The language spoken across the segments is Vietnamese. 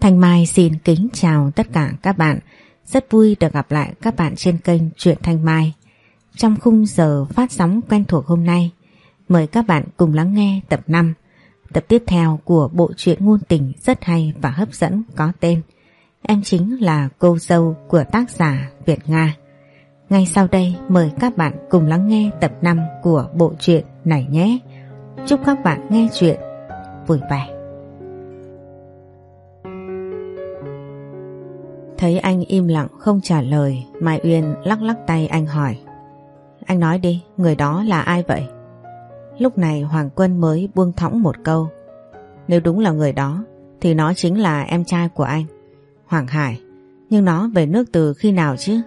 Thanh Mai xin kính chào tất cả các bạn. Rất vui được gặp lại các bạn trên kênh Truyện Thanh Mai. Trong khung giờ phát sóng quen thuộc hôm nay, mời các bạn cùng lắng nghe tập 5, tập tiếp theo của bộ truyện ngôn tình rất hay và hấp dẫn có tên Em chính là cô dâu của tác giả Việt Nga. Ngay sau đây mời các bạn cùng lắng nghe tập 5 của bộ truyện này nhé. Chúc các bạn nghe chuyện vui vẻ. Thấy anh im lặng không trả lời Mai Uyên lắc lắc tay anh hỏi. Anh nói đi Người đó là ai vậy? Lúc này Hoàng Quân mới buông thõng một câu. Nếu đúng là người đó Thì nó chính là em trai của anh. Hoàng Hải Nhưng nó về nước từ khi nào chứ?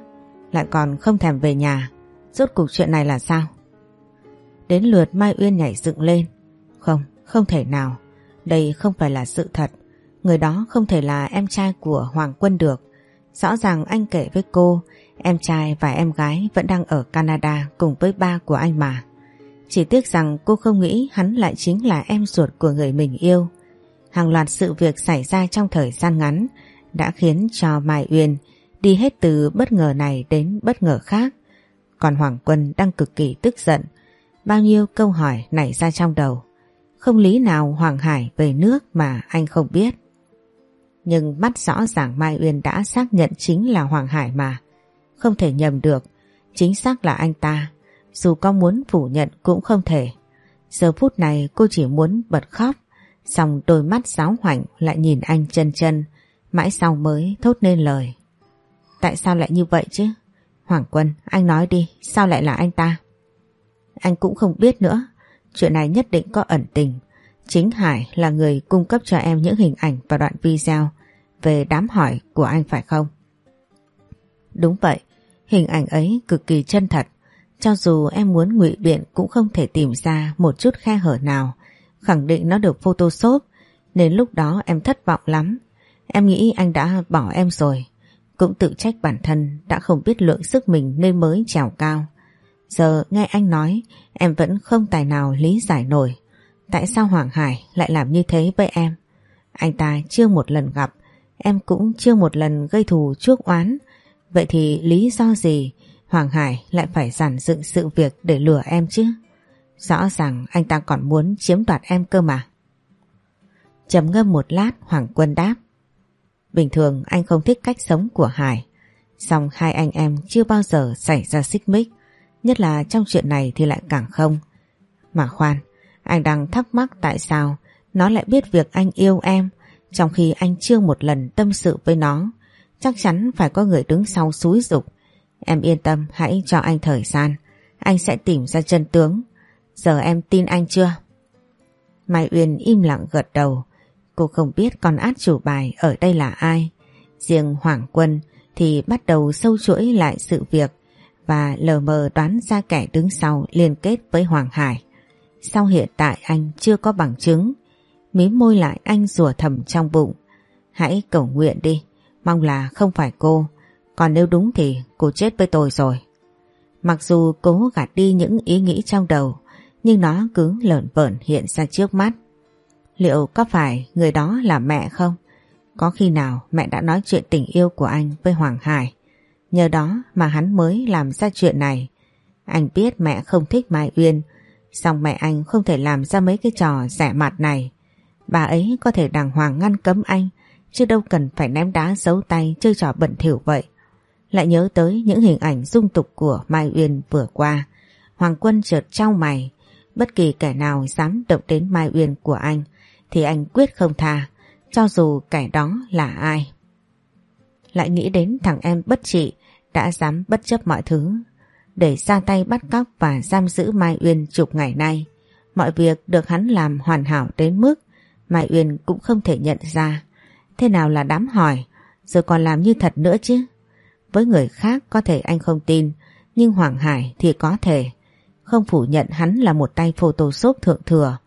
Lại còn không thèm về nhà. Rốt cuộc chuyện này là sao? Đến lượt Mai Uyên nhảy dựng lên. Không, không thể nào. Đây không phải là sự thật. Người đó không thể là em trai của Hoàng Quân được. Rõ ràng anh kể với cô, Em trai và em gái vẫn đang ở Canada cùng với ba của anh mà. Chỉ tiếc rằng cô không nghĩ hắn lại chính là em ruột của người mình yêu. Hàng loạt sự việc xảy ra trong thời gian ngắn Đã khiến cho Mai Uyên đi hết từ bất ngờ này đến bất ngờ khác. Còn Hoàng Quân đang cực kỳ tức giận, Bao nhiêu câu hỏi nảy ra trong đầu. Không lý nào Hoàng Hải về nước mà anh không biết nhưng mắt rõ ràng Mai Uyên đã xác nhận chính là Hoàng Hải mà. Không thể nhầm được, chính xác là anh ta. Dù có muốn phủ nhận cũng không thể. Giờ phút này cô chỉ muốn bật khóc, xong đôi mắt giáo hoảnh lại nhìn anh chân chân, mãi sau mới thốt nên lời. Tại sao lại như vậy chứ? Hoàng Quân, anh nói đi, sao lại là anh ta? Anh cũng không biết nữa, chuyện này nhất định có ẩn tình. Chính Hải là người cung cấp cho em những hình ảnh và đoạn video về đám hỏi của anh phải không? Đúng vậy, hình ảnh ấy cực kỳ chân thật. Cho dù em muốn ngụy biện cũng không thể tìm ra một chút khe hở nào, khẳng định nó được photoshop, nên lúc đó em thất vọng lắm. Em nghĩ anh đã bỏ em rồi, cũng tự trách bản thân đã không biết lượng sức mình nên mới trèo cao. Giờ nghe anh nói, em vẫn không tài nào lý giải nổi. Tại sao Hoàng Hải lại làm như thế với em? Anh ta chưa một lần gặp, em cũng chưa một lần gây thù chuốc oán. Vậy thì lý do gì Hoàng Hải lại phải giản dựng sự việc để lừa em chứ? Rõ ràng anh ta còn muốn chiếm đoạt em cơ mà. Chấm ngâm một lát Hoàng Quân đáp. Bình thường anh không thích cách sống của Hải. Xong hai anh em chưa bao giờ xảy ra xích mích. Nhất là trong chuyện này thì lại càng không. Mà khoan, anh đang thắc mắc tại sao nó lại biết việc anh yêu em, trong khi anh chưa một lần tâm sự với nó. Chắc chắn phải có người đứng sau xúi dục. Em yên tâm, hãy cho anh thời gian. Anh sẽ tìm ra chân tướng. Giờ em tin anh chưa? Mai Uyên im lặng gật đầu. Cô không biết con át chủ bài ở đây là ai. Riêng Hoàng Quân thì bắt đầu sâu chuỗi lại sự việc và lờ mờ đoán ra kẻ đứng sau liên kết với Hoàng Hải. Sau hiện tại anh chưa có bằng chứng mí môi lại anh rủa thầm trong bụng. Hãy cầu nguyện đi, mong là không phải cô, còn nếu đúng thì cô chết với tôi rồi. Mặc dù cố gạt đi những ý nghĩ trong đầu, nhưng nó cứ lợn vợn hiện ra trước mắt. Liệu có phải người đó là mẹ không? Có khi nào mẹ đã nói chuyện tình yêu của anh với Hoàng Hải? Nhờ đó mà hắn mới làm ra chuyện này. Anh biết mẹ không thích Mai Uyên, xong mẹ anh không thể làm ra mấy cái trò rẻ mặt này. Bà ấy có thể đàng hoàng ngăn cấm anh, chứ đâu cần phải ném đá giấu tay chơi trò bẩn thỉu vậy. Lại nhớ tới những hình ảnh dung tục của Mai Uyên vừa qua. Hoàng Quân chợt trao mày. Bất kỳ kẻ nào dám động đến Mai Uyên của anh, thì anh quyết không tha, cho dù kẻ đó là ai. Lại nghĩ đến thằng em bất trị, đã dám bất chấp mọi thứ để ra tay bắt cóc và giam giữ Mai Uyên chục ngày nay. Mọi việc được hắn làm hoàn hảo đến mức Mai Uyên cũng không thể nhận ra. Thế nào là đám hỏi? Rồi còn làm như thật nữa chứ? Với người khác có thể anh không tin, Nhưng Hoàng Hải thì có thể. Không phủ nhận hắn là một tay photoshop thượng thừa.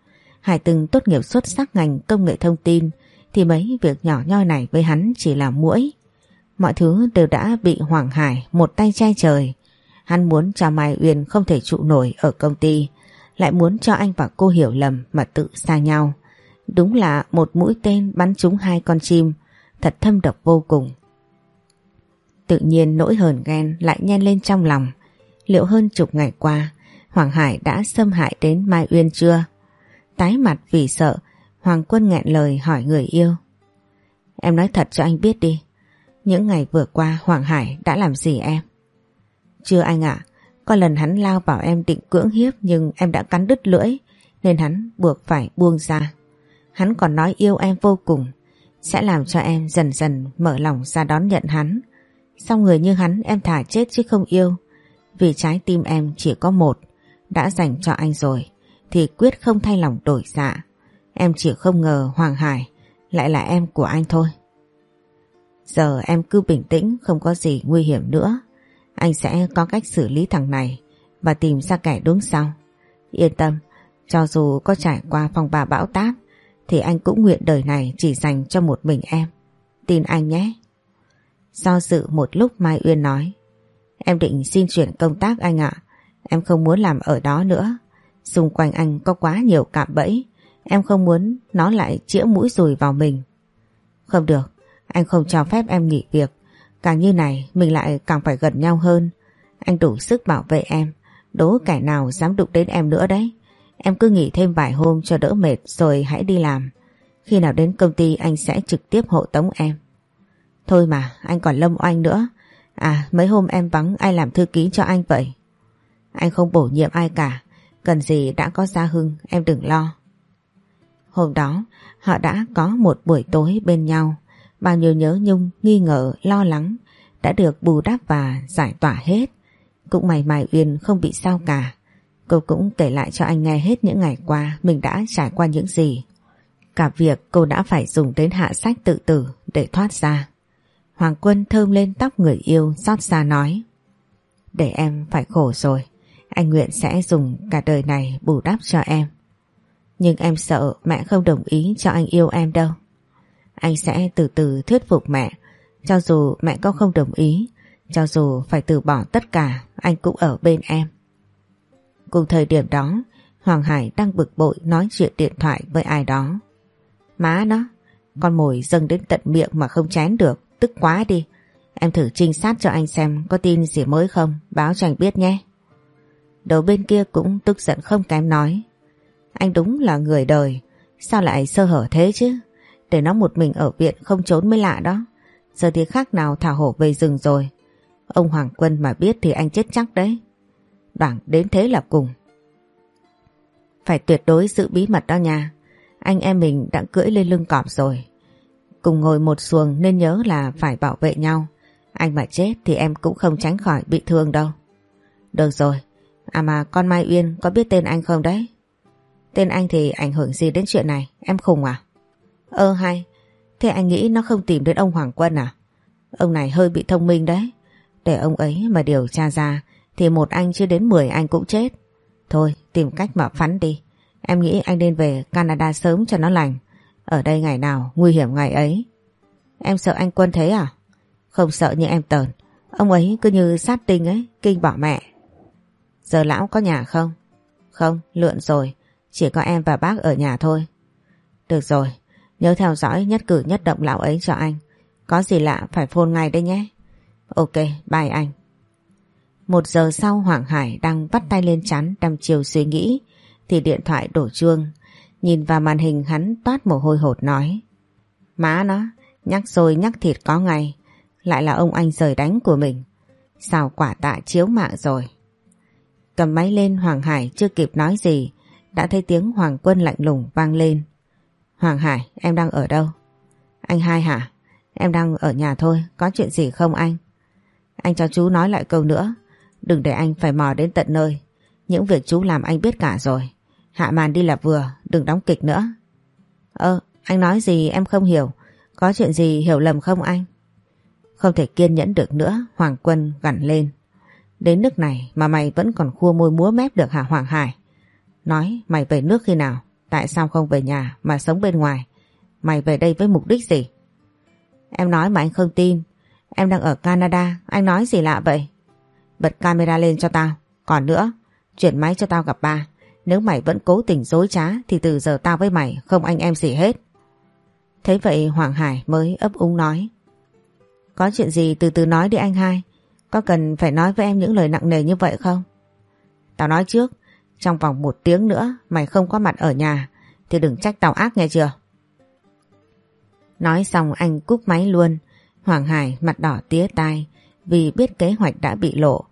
Hải từng tốt nghiệp xuất sắc ngành công nghệ thông tin, Thì mấy việc nhỏ nhoi này với hắn chỉ là mũi Mọi thứ đều đã bị Hoàng Hải một tay che trời. Hắn muốn cho Mai Uyên không thể trụ nổi ở công ty Lại muốn cho anh và cô hiểu lầm mà tự xa nhau Đúng là một mũi tên bắn trúng hai con chim, thật thâm độc vô cùng. Tự nhiên nỗi hờn ghen lại nhen lên trong lòng. Liệu hơn chục ngày qua, Hoàng Hải đã xâm hại đến Mai Uyên chưa? Tái mặt vì sợ, Hoàng Quân nghẹn lời hỏi người yêu. Em nói thật cho anh biết đi. Những ngày vừa qua Hoàng Hải đã làm gì em? Chưa anh ạ, có lần hắn lao bảo em định cưỡng hiếp nhưng em đã cắn đứt lưỡi nên hắn buộc phải buông ra. Hắn còn nói yêu em vô cùng, sẽ làm cho em dần dần mở lòng ra đón nhận hắn. Sau người như hắn em thả chết chứ không yêu, vì trái tim em chỉ có một, đã dành cho anh rồi, thì quyết không thay lòng đổi dạ. Em chỉ không ngờ Hoàng Hải lại là em của anh thôi. Giờ em cứ bình tĩnh không có gì nguy hiểm nữa. Anh sẽ có cách xử lý thằng này và tìm ra kẻ đúng sau. Yên tâm, cho dù có trải qua phòng ba bão táp thì anh cũng nguyện đời này chỉ dành cho một mình em. Tin anh nhé. Do dự một lúc Mai Uyên nói Em định xin chuyển công tác anh ạ. Em không muốn làm ở đó nữa. Xung quanh anh có quá nhiều cạm bẫy. Em không muốn nó lại chĩa mũi rùi vào mình. Không được, anh không cho phép em nghỉ việc. Càng như này mình lại càng phải gần nhau hơn. Anh đủ sức bảo vệ em. Đố kẻ nào dám đụng đến em nữa đấy. Em cứ nghỉ thêm vài hôm cho đỡ mệt rồi hãy đi làm. Khi nào đến công ty anh sẽ trực tiếp hộ tống em. Thôi mà, anh còn lâm oanh nữa. À, mấy hôm em vắng ai làm thư ký cho anh vậy? Anh không bổ nhiệm ai cả. Cần gì đã có Gia Hưng, em đừng lo. Hôm đó, họ đã có một buổi tối bên nhau. Bao nhiêu nhớ nhung, nghi ngờ, lo lắng đã được bù đắp và giải tỏa hết. Cũng may Mai Uyên không bị sao cả. Cô cũng kể lại cho anh nghe hết những ngày qua mình đã trải qua những gì. Cả việc cô đã phải dùng đến hạ sách tự tử để thoát ra. Hoàng Quân thơm lên tóc người yêu xót xa nói. Để em phải khổ rồi, anh nguyện sẽ dùng cả đời này bù đắp cho em. Nhưng em sợ mẹ không đồng ý cho anh yêu em đâu. Anh sẽ từ từ thuyết phục mẹ, cho dù mẹ có không đồng ý, cho dù phải từ bỏ tất cả, anh cũng ở bên em. Cùng thời điểm đó, Hoàng Hải đang bực bội nói chuyện điện thoại với ai đó. Má nó, con mồi dâng đến tận miệng mà không chén được, tức quá đi. Em thử trinh sát cho anh xem có tin gì mới không, báo cho anh biết nhé. Đầu bên kia cũng tức giận không kém nói. Anh đúng là người đời, sao lại sơ hở thế chứ? Để nó một mình ở viện không trốn mới lạ đó. Giờ thì khác nào thả hổ về rừng rồi. Ông Hoàng Quân mà biết thì anh chết chắc đấy. Đoạn đến thế là cùng. Phải tuyệt đối giữ bí mật đó nha. Anh em mình đã cưỡi lên lưng cọp rồi. Cùng ngồi một xuồng nên nhớ là phải bảo vệ nhau. Anh mà chết thì em cũng không tránh khỏi bị thương đâu. Được rồi. À mà con Mai Uyên có biết tên anh không đấy? Tên anh thì ảnh hưởng gì đến chuyện này? Em khùng à? Ơ hay. Thế anh nghĩ nó không tìm đến ông Hoàng Quân à? Ông này hơi bị thông minh đấy. Để ông ấy mà điều tra ra thì một anh chưa đến 10 anh cũng chết. Thôi tìm cách mà phắn đi. Em nghĩ anh nên về Canada sớm cho nó lành. Ở đây ngày nào nguy hiểm ngày ấy. Em sợ anh Quân thế à? Không sợ như em tờn. Ông ấy cứ như sát tinh ấy, kinh bỏ mẹ. Giờ lão có nhà không? Không, lượn rồi. Chỉ có em và bác ở nhà thôi. Được rồi, nhớ theo dõi nhất cử nhất động lão ấy cho anh. Có gì lạ phải phone ngay đây nhé. Ok, bye anh. Một giờ sau Hoàng Hải đang vắt tay lên chắn đăm chiều suy nghĩ thì điện thoại đổ chuông. Nhìn vào màn hình hắn toát mồ hôi hột nói. Má nó, nhắc rồi nhắc thịt có ngày. Lại là ông anh rời đánh của mình. Sao quả tạ chiếu mạng rồi. Cầm máy lên Hoàng Hải chưa kịp nói gì. Đã thấy tiếng Hoàng Quân lạnh lùng vang lên. Hoàng Hải, em đang ở đâu? Anh hai hả? Em đang ở nhà thôi, có chuyện gì không anh? Anh cho chú nói lại câu nữa. Đừng để anh phải mò đến tận nơi. Những việc chú làm anh biết cả rồi. Hạ màn đi là vừa, đừng đóng kịch nữa. Ơ, anh nói gì em không hiểu. Có chuyện gì hiểu lầm không anh? Không thể kiên nhẫn được nữa, Hoàng Quân gằn lên. Đến nước này mà mày vẫn còn khua môi múa mép được hả Hoàng Hải? Nói mày về nước khi nào? Tại sao không về nhà mà sống bên ngoài? Mày về đây với mục đích gì? Em nói mà anh không tin. Em đang ở Canada, anh nói gì lạ vậy? Bật camera lên cho tao. Còn nữa, chuyển máy cho tao gặp ba. Nếu mày vẫn cố tình dối trá thì từ giờ tao với mày không anh em gì hết. Thế vậy Hoàng Hải mới ấp úng nói. Có chuyện gì từ từ nói đi anh hai. Có cần phải nói với em những lời nặng nề như vậy không? Tao nói trước, trong vòng một tiếng nữa mày không có mặt ở nhà thì đừng trách tao ác nghe chưa? Nói xong anh cúp máy luôn. Hoàng Hải mặt đỏ tía tai vì biết kế hoạch đã bị lộ.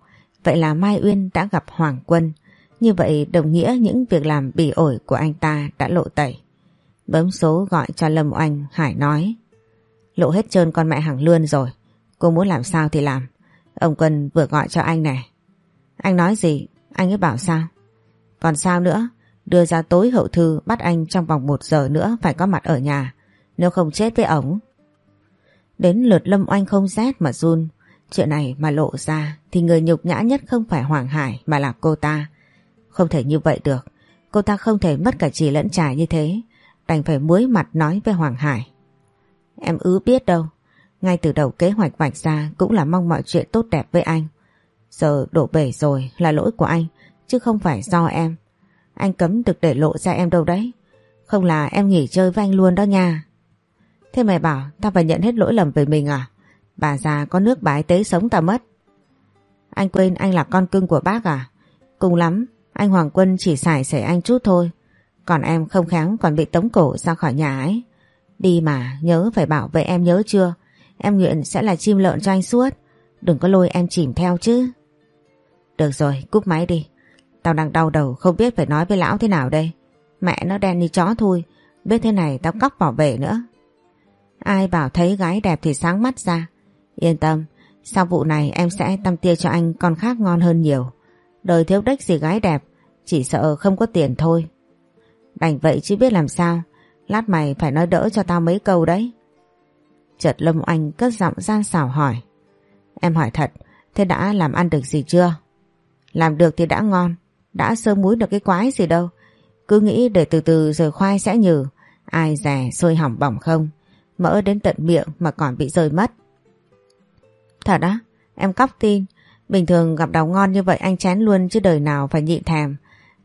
Vậy là Mai Uyên đã gặp Hoàng Quân. Như vậy đồng nghĩa những việc làm bỉ ổi của anh ta đã lộ tẩy. Bấm số gọi cho Lâm Oanh, Hải nói. Lộ hết trơn con mẹ hàng lươn rồi. Cô muốn làm sao thì làm. Ông Quân vừa gọi cho anh này. Anh nói gì? Anh ấy bảo sao? Còn sao nữa? Đưa ra tối hậu thư bắt anh trong vòng một giờ nữa phải có mặt ở nhà. Nếu không chết với ổng. Đến lượt Lâm Oanh không rét mà run. Chuyện này mà lộ ra thì người nhục nhã nhất không phải Hoàng Hải mà là cô ta. Không thể như vậy được. Cô ta không thể mất cả chỉ lẫn trải như thế. Đành phải muối mặt nói với Hoàng Hải. Em ứ biết đâu. Ngay từ đầu kế hoạch vạch ra cũng là mong mọi chuyện tốt đẹp với anh. Giờ đổ bể rồi là lỗi của anh chứ không phải do em. Anh cấm được để lộ ra em đâu đấy. Không là em nghỉ chơi với anh luôn đó nha. Thế mày bảo tao phải nhận hết lỗi lầm về mình à? Bà già có nước bái tế sống tao mất. Anh quên anh là con cưng của bác à? Cùng lắm, anh Hoàng Quân chỉ xài xẻ anh chút thôi. Còn em không khéo còn bị tống cổ ra khỏi nhà ấy. Đi mà, nhớ phải bảo vệ em nhớ chưa? Em nguyện sẽ là chim lợn cho anh suốt. Đừng có lôi em chìm theo chứ. Được rồi, cúp máy đi. Tao đang đau đầu không biết phải nói với lão thế nào đây. Mẹ nó đen như chó thôi. Biết thế này tao cóc bảo vệ nữa. Ai bảo thấy gái đẹp thì sáng mắt ra. Yên tâm, sau vụ này em sẽ tâm tia cho anh con khác ngon hơn nhiều. Đời thiếu đếch gì gái đẹp, chỉ sợ không có tiền thôi. Đành vậy chứ biết làm sao, lát mày phải nói đỡ cho tao mấy câu đấy. Chợt Lâm Anh cất giọng gian xảo hỏi. Em hỏi thật, thế đã làm ăn được gì chưa? Làm được thì đã ngon, đã sơ múi được cái quái gì đâu. Cứ nghĩ để từ từ rồi khoai sẽ nhừ, ai rẻ sôi hỏng bỏng không. Mỡ đến tận miệng mà còn bị rơi mất. Thật á, em cóc tin. Bình thường gặp đào ngon như vậy anh chén luôn chứ đời nào phải nhịn thèm.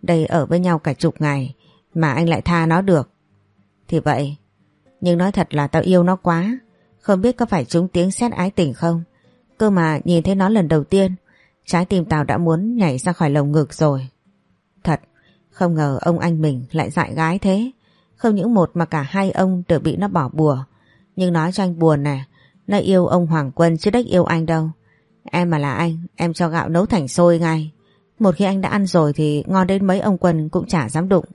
Đây ở với nhau cả chục ngày mà anh lại tha nó được. Thì vậy, nhưng nói thật là tao yêu nó quá. Không biết có phải chúng tiếng xét ái tình không? Cơ mà nhìn thấy nó lần đầu tiên, trái tim tao đã muốn nhảy ra khỏi lồng ngực rồi. Thật, không ngờ ông anh mình lại dại gái thế. Không những một mà cả hai ông đều bị nó bỏ bùa. Nhưng nói cho anh buồn nè, nó yêu ông Hoàng Quân chứ đếch yêu anh đâu. Em mà là anh, em cho gạo nấu thành sôi ngay. Một khi anh đã ăn rồi thì ngon đến mấy ông Quân cũng chả dám đụng.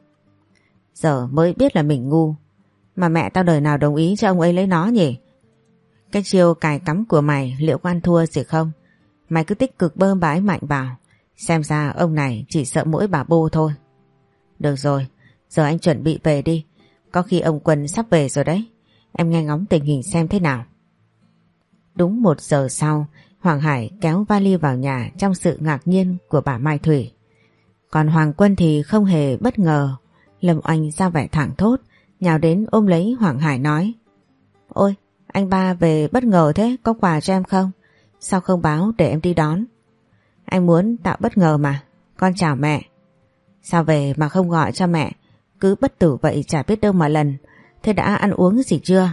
Giờ mới biết là mình ngu. Mà mẹ tao đời nào đồng ý cho ông ấy lấy nó nhỉ? Cái chiêu cài cắm của mày liệu có ăn thua gì không? Mày cứ tích cực bơm bái mạnh vào. Xem ra ông này chỉ sợ mỗi bà bô thôi. Được rồi, giờ anh chuẩn bị về đi. Có khi ông Quân sắp về rồi đấy. Em nghe ngóng tình hình xem thế nào. Đúng một giờ sau, Hoàng Hải kéo vali vào nhà trong sự ngạc nhiên của bà Mai Thủy. Còn Hoàng Quân thì không hề bất ngờ. Lâm Oanh ra vẻ thẳng thốt, nhào đến ôm lấy Hoàng Hải nói. Ôi, anh ba về bất ngờ thế, có quà cho em không? Sao không báo để em đi đón? Anh muốn tạo bất ngờ mà, con chào mẹ. Sao về mà không gọi cho mẹ, cứ bất tử vậy chả biết đâu mà lần. Thế đã ăn uống gì chưa?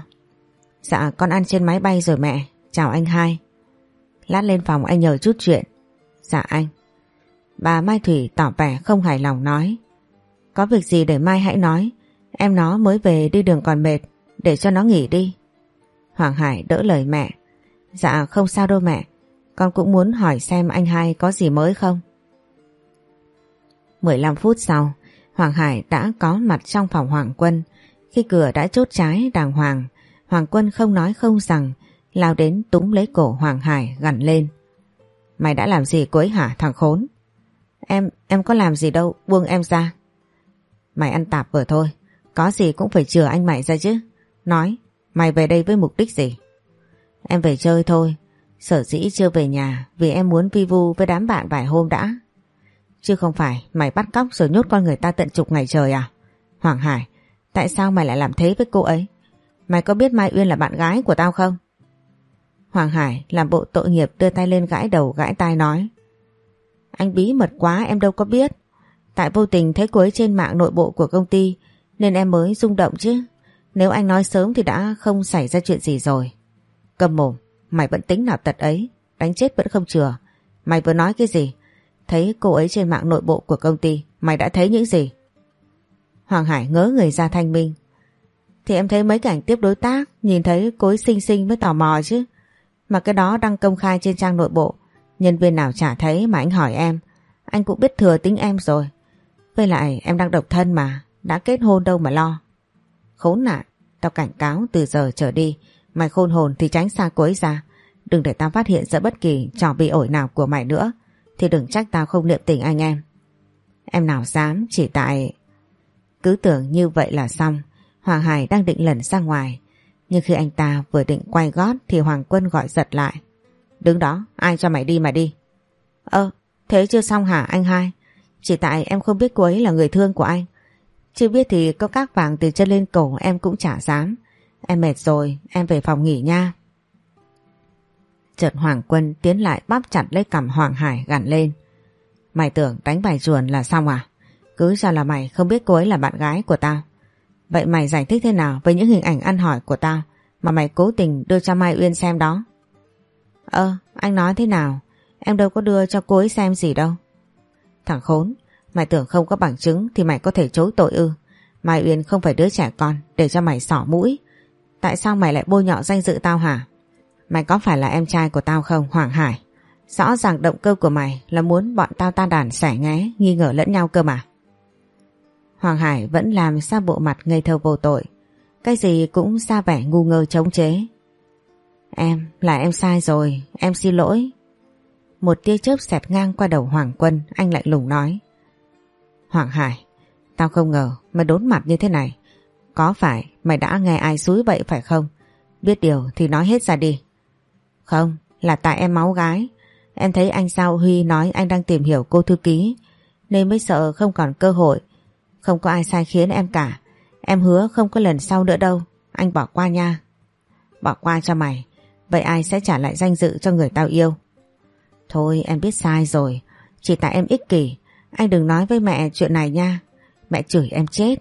Dạ con ăn trên máy bay rồi mẹ, chào anh hai. Lát lên phòng anh nhờ chút chuyện. Dạ anh. Bà Mai Thủy tỏ vẻ không hài lòng nói. Có việc gì để Mai hãy nói. Em nó mới về đi đường còn mệt. Để cho nó nghỉ đi. Hoàng Hải đỡ lời mẹ. Dạ không sao đâu mẹ. Con cũng muốn hỏi xem anh hai có gì mới không. 15 phút sau, Hoàng Hải đã có mặt trong phòng Hoàng Quân. Khi cửa đã chốt trái đàng hoàng, Hoàng Quân không nói không rằng, lao đến túng lấy cổ Hoàng Hải gằn lên. Mày đã làm gì cuối hả thằng khốn? Em, em có làm gì đâu, buông em ra. Mày ăn tạp vừa thôi, có gì cũng phải chừa anh mày ra chứ. Nói, mày về đây với mục đích gì? Em về chơi thôi, sở dĩ chưa về nhà vì em muốn vi vu với đám bạn vài hôm đã. Chứ không phải mày bắt cóc rồi nhốt con người ta tận chục ngày trời à? Hoàng Hải, tại sao mày lại làm thế với cô ấy? Mày có biết Mai Uyên là bạn gái của tao không? Hoàng Hải làm bộ tội nghiệp đưa tay lên gãi đầu gãi tai nói. Anh bí mật quá em đâu có biết. Tại vô tình thấy cô ấy trên mạng nội bộ của công ty nên em mới rung động chứ. Nếu anh nói sớm thì đã không xảy ra chuyện gì rồi. Cầm mồm, mày vẫn tính nào tật ấy, đánh chết vẫn không chừa. Mày vừa nói cái gì? Thấy cô ấy trên mạng nội bộ của công ty, mày đã thấy những gì? Hoàng Hải ngớ người ra thanh minh. Thì em thấy mấy cảnh tiếp đối tác, nhìn thấy cô ấy xinh xinh mới tò mò chứ. Mà cái đó đăng công khai trên trang nội bộ, nhân viên nào chả thấy mà anh hỏi em. Anh cũng biết thừa tính em rồi. Với lại em đang độc thân mà, đã kết hôn đâu mà lo. Khốn nạn, tao cảnh cáo từ giờ trở đi, mày khôn hồn thì tránh xa cô ấy ra. Đừng để tao phát hiện ra bất kỳ trò bị ổi nào của mày nữa, thì đừng trách tao không niệm tình anh em. Em nào dám chỉ tại... Cứ tưởng như vậy là xong, Hoàng Hải đang định lẩn ra ngoài. Nhưng khi anh ta vừa định quay gót thì Hoàng Quân gọi giật lại. Đứng đó, ai cho mày đi mà đi. Ơ, thế chưa xong hả anh hai? Chỉ tại em không biết cô ấy là người thương của anh. Chưa biết thì có các vàng từ chân lên cổ em cũng chả dám. Em mệt rồi, em về phòng nghỉ nha. Chợt Hoàng Quân tiến lại bắp chặt lấy cằm Hoàng Hải gằn lên. Mày tưởng đánh bài chuồn là xong à? Cứ cho là mày không biết cô ấy là bạn gái của tao. Vậy mày giải thích thế nào với những hình ảnh ăn hỏi của tao mà mày cố tình đưa cho Mai Uyên xem đó? Ơ, anh nói thế nào? Em đâu có đưa cho cô ấy xem gì đâu. Thằng khốn, mày tưởng không có bằng chứng thì mày có thể chối tội ư. Mai Uyên không phải đứa trẻ con để cho mày sỏ mũi. Tại sao mày lại bôi nhọ danh dự tao hả? Mày có phải là em trai của tao không Hoàng Hải? Rõ ràng động cơ của mày là muốn bọn tao tan đàn xẻ ngé, nghi ngờ lẫn nhau cơ mà. Hoàng Hải vẫn làm ra bộ mặt ngây thơ vô tội. Cái gì cũng ra vẻ ngu ngơ chống chế. Em, là em sai rồi, em xin lỗi. Một tia chớp xẹt ngang qua đầu Hoàng Quân, anh lại lùng nói. Hoàng Hải, tao không ngờ mày đốn mặt như thế này. Có phải mày đã nghe ai xúi vậy phải không? Biết điều thì nói hết ra đi. Không, là tại em máu gái. Em thấy anh Sao Huy nói anh đang tìm hiểu cô thư ký, nên mới sợ không còn cơ hội. Không có ai sai khiến em cả. Em hứa không có lần sau nữa đâu. Anh bỏ qua nha. Bỏ qua cho mày. Vậy ai sẽ trả lại danh dự cho người tao yêu? Thôi em biết sai rồi. Chỉ tại em ích kỷ. Anh đừng nói với mẹ chuyện này nha. Mẹ chửi em chết.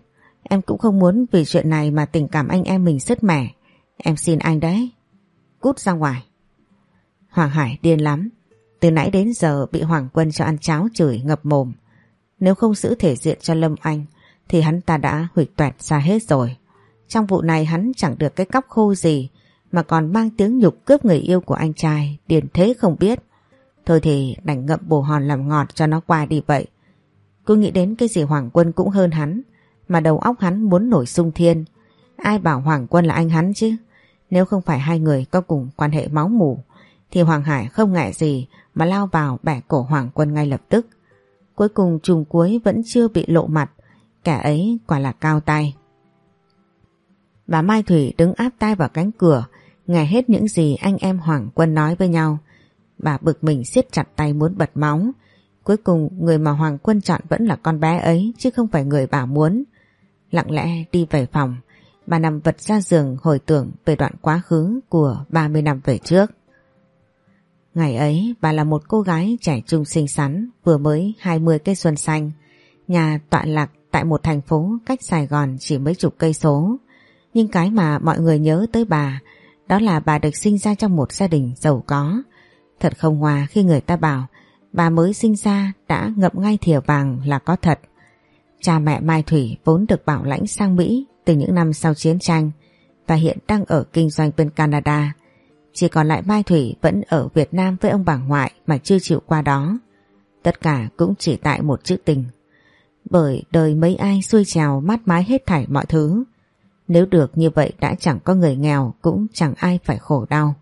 Em cũng không muốn vì chuyện này mà tình cảm anh em mình sứt mẻ. Em xin anh đấy. Cút ra ngoài. Hoàng Hải điên lắm. Từ nãy đến giờ bị Hoàng Quân cho ăn cháo chửi ngập mồm. Nếu không giữ thể diện cho Lâm Anh, thì hắn ta đã hủy toẹt ra hết rồi. Trong vụ này hắn chẳng được cái cóc khô gì, mà còn mang tiếng nhục cướp người yêu của anh trai, điền thế không biết. Thôi thì đành ngậm bồ hòn làm ngọt cho nó qua đi vậy. Cứ nghĩ đến cái gì Hoàng Quân cũng hơn hắn mà đầu óc hắn muốn nổi sung thiên. Ai bảo Hoàng Quân là anh hắn chứ? Nếu không phải hai người có cùng quan hệ máu mủ thì Hoàng Hải không ngại gì mà lao vào bẻ cổ Hoàng Quân ngay lập tức. Cuối cùng trùng cuối vẫn chưa bị lộ mặt, kẻ ấy quả là cao tay. Bà Mai Thủy đứng áp tay vào cánh cửa, nghe hết những gì anh em Hoàng Quân nói với nhau. Bà bực mình siết chặt tay muốn bật máu. Cuối cùng người mà Hoàng Quân chọn vẫn là con bé ấy chứ không phải người bà muốn. Lặng lẽ đi về phòng, bà nằm vật ra giường hồi tưởng về đoạn quá khứ của 30 năm về trước. Ngày ấy bà là một cô gái trẻ trung xinh xắn vừa mới 20 cây xuân xanh. Nhà tọa lạc tại một thành phố cách Sài Gòn chỉ mấy chục cây số. Nhưng cái mà mọi người nhớ tới bà đó là bà được sinh ra trong một gia đình giàu có. Thật không hòa khi người ta bảo bà mới sinh ra đã ngậm ngay thìa vàng là có thật. Cha mẹ Mai Thủy vốn được bảo lãnh sang Mỹ từ những năm sau chiến tranh và hiện đang ở kinh doanh bên Canada. Chỉ còn lại Mai Thủy vẫn ở Việt Nam với ông bà ngoại mà chưa chịu qua đó. Tất cả cũng chỉ tại một chữ tình. Bởi đời mấy ai xuôi trèo mát mái hết thảy mọi thứ. Nếu được như vậy đã chẳng có người nghèo cũng chẳng ai phải khổ đau.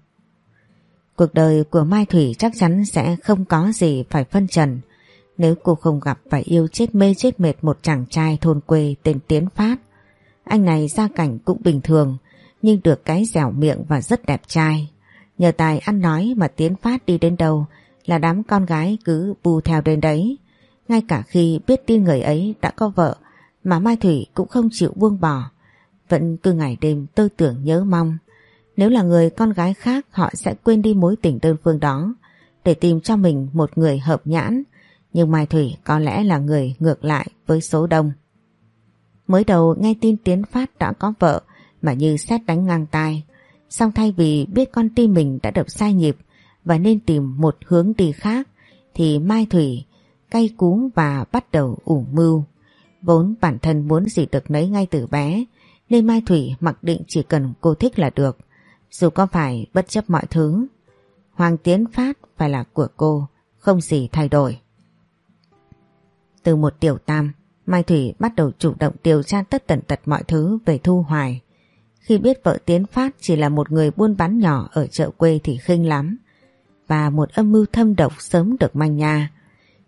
Cuộc đời của Mai Thủy chắc chắn sẽ không có gì phải phân trần nếu cô không gặp và yêu chết mê chết mệt một chàng trai thôn quê tên Tiến Phát. Anh này gia cảnh cũng bình thường, nhưng được cái dẻo miệng và rất đẹp trai. Nhờ tài ăn nói mà Tiến Phát đi đến đâu là đám con gái cứ bù theo đến đấy. Ngay cả khi biết tin người ấy đã có vợ mà Mai Thủy cũng không chịu buông bỏ. Vẫn cứ ngày đêm tư tưởng nhớ mong. Nếu là người con gái khác, họ sẽ quên đi mối tình đơn phương đó để tìm cho mình một người hợp nhãn. Nhưng Mai Thủy có lẽ là người ngược lại với số đông. Mới đầu nghe tin Tiến Phát đã có vợ, mà như xét đánh ngang tai. Xong thay vì biết con tim mình đã đập sai nhịp và nên tìm một hướng đi khác, thì Mai Thủy cay cú và bắt đầu ủ mưu. Vốn bản thân muốn gì được nấy ngay từ bé, nên Mai Thủy mặc định chỉ cần cô thích là được, dù có phải bất chấp mọi thứ. Hoàng Tiến Phát phải là của cô, không gì thay đổi. Từ một tiểu tam Mai Thủy bắt đầu chủ động điều tra tất tần tật mọi thứ về Thu Hoài. Khi biết vợ Tiến Phát chỉ là một người buôn bán nhỏ ở chợ quê thì khinh lắm. Và một âm mưu thâm độc sớm được manh nha.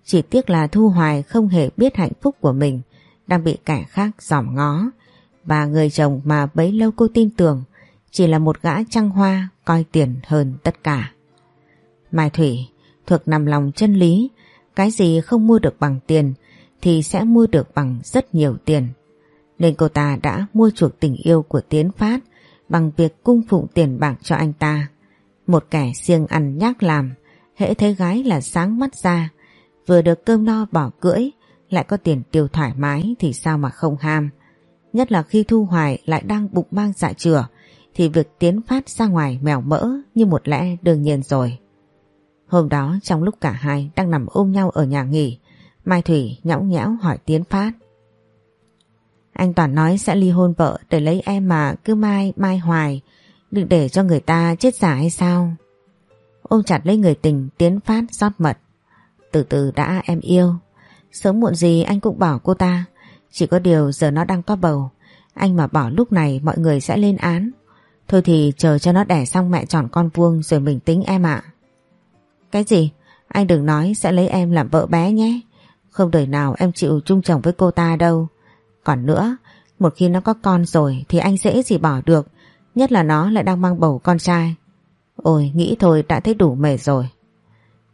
Chỉ tiếc là Thu Hoài không hề biết hạnh phúc của mình đang bị kẻ khác giỏm ngó. Và người chồng mà bấy lâu cô tin tưởng chỉ là một gã trăng hoa coi tiền hơn tất cả. Mai Thủy thuộc nằm lòng chân lý, cái gì không mua được bằng tiền thì sẽ mua được bằng rất nhiều tiền. Nên cô ta đã mua chuộc tình yêu của Tiến Phát bằng việc cung phụng tiền bạc cho anh ta. Một kẻ siêng ăn nhác làm, hễ thấy gái là sáng mắt ra, vừa được cơm no bỏ cưỡi, lại có tiền tiêu thoải mái thì sao mà không ham. Nhất là khi Thu Hoài lại đang bụng mang dạ chửa, thì việc Tiến Phát ra ngoài mèo mỡ như một lẽ đương nhiên rồi. Hôm đó trong lúc cả hai đang nằm ôm nhau ở nhà nghỉ, Mai Thủy nhõng nhẽo hỏi Tiến Phát. Anh Toàn nói sẽ ly hôn vợ để lấy em mà cứ mai mai hoài, đừng để cho người ta chết giả hay sao? Ôm chặt lấy người tình Tiến Phát rót mật. Từ từ đã em yêu, sớm muộn gì anh cũng bỏ cô ta, chỉ có điều giờ nó đang có bầu, anh mà bỏ lúc này mọi người sẽ lên án. Thôi thì chờ cho nó đẻ xong mẹ tròn con vuông rồi mình tính em ạ. Cái gì? Anh đừng nói sẽ lấy em làm vợ bé nhé. Không đời nào em chịu chung chồng với cô ta đâu. Còn nữa, một khi nó có con rồi thì anh dễ gì bỏ được. Nhất là nó lại đang mang bầu con trai. Ôi, nghĩ thôi đã thấy đủ mệt rồi.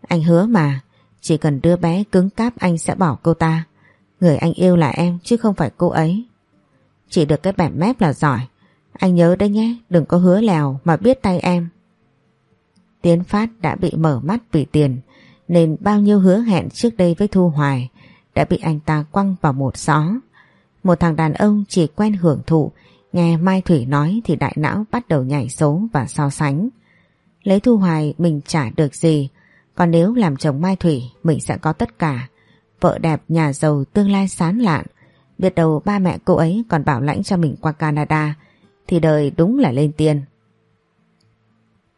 Anh hứa mà, chỉ cần đứa bé cứng cáp anh sẽ bỏ cô ta. Người anh yêu là em chứ không phải cô ấy. Chỉ được cái bẻ mép là giỏi. Anh nhớ đấy nhé, đừng có hứa lèo mà biết tay em. Tiến Phát đã bị mở mắt vì tiền nên bao nhiêu hứa hẹn trước đây với Thu Hoài đã bị anh ta quăng vào một xó. Một thằng đàn ông chỉ quen hưởng thụ, nghe Mai Thủy nói thì đại não bắt đầu nhảy số và so sánh. Lấy Thu Hoài mình trả được gì, còn nếu làm chồng Mai Thủy mình sẽ có tất cả. Vợ đẹp, nhà giàu, tương lai sán lạn. Biết đầu ba mẹ cô ấy còn bảo lãnh cho mình qua Canada thì đời đúng là lên tiền.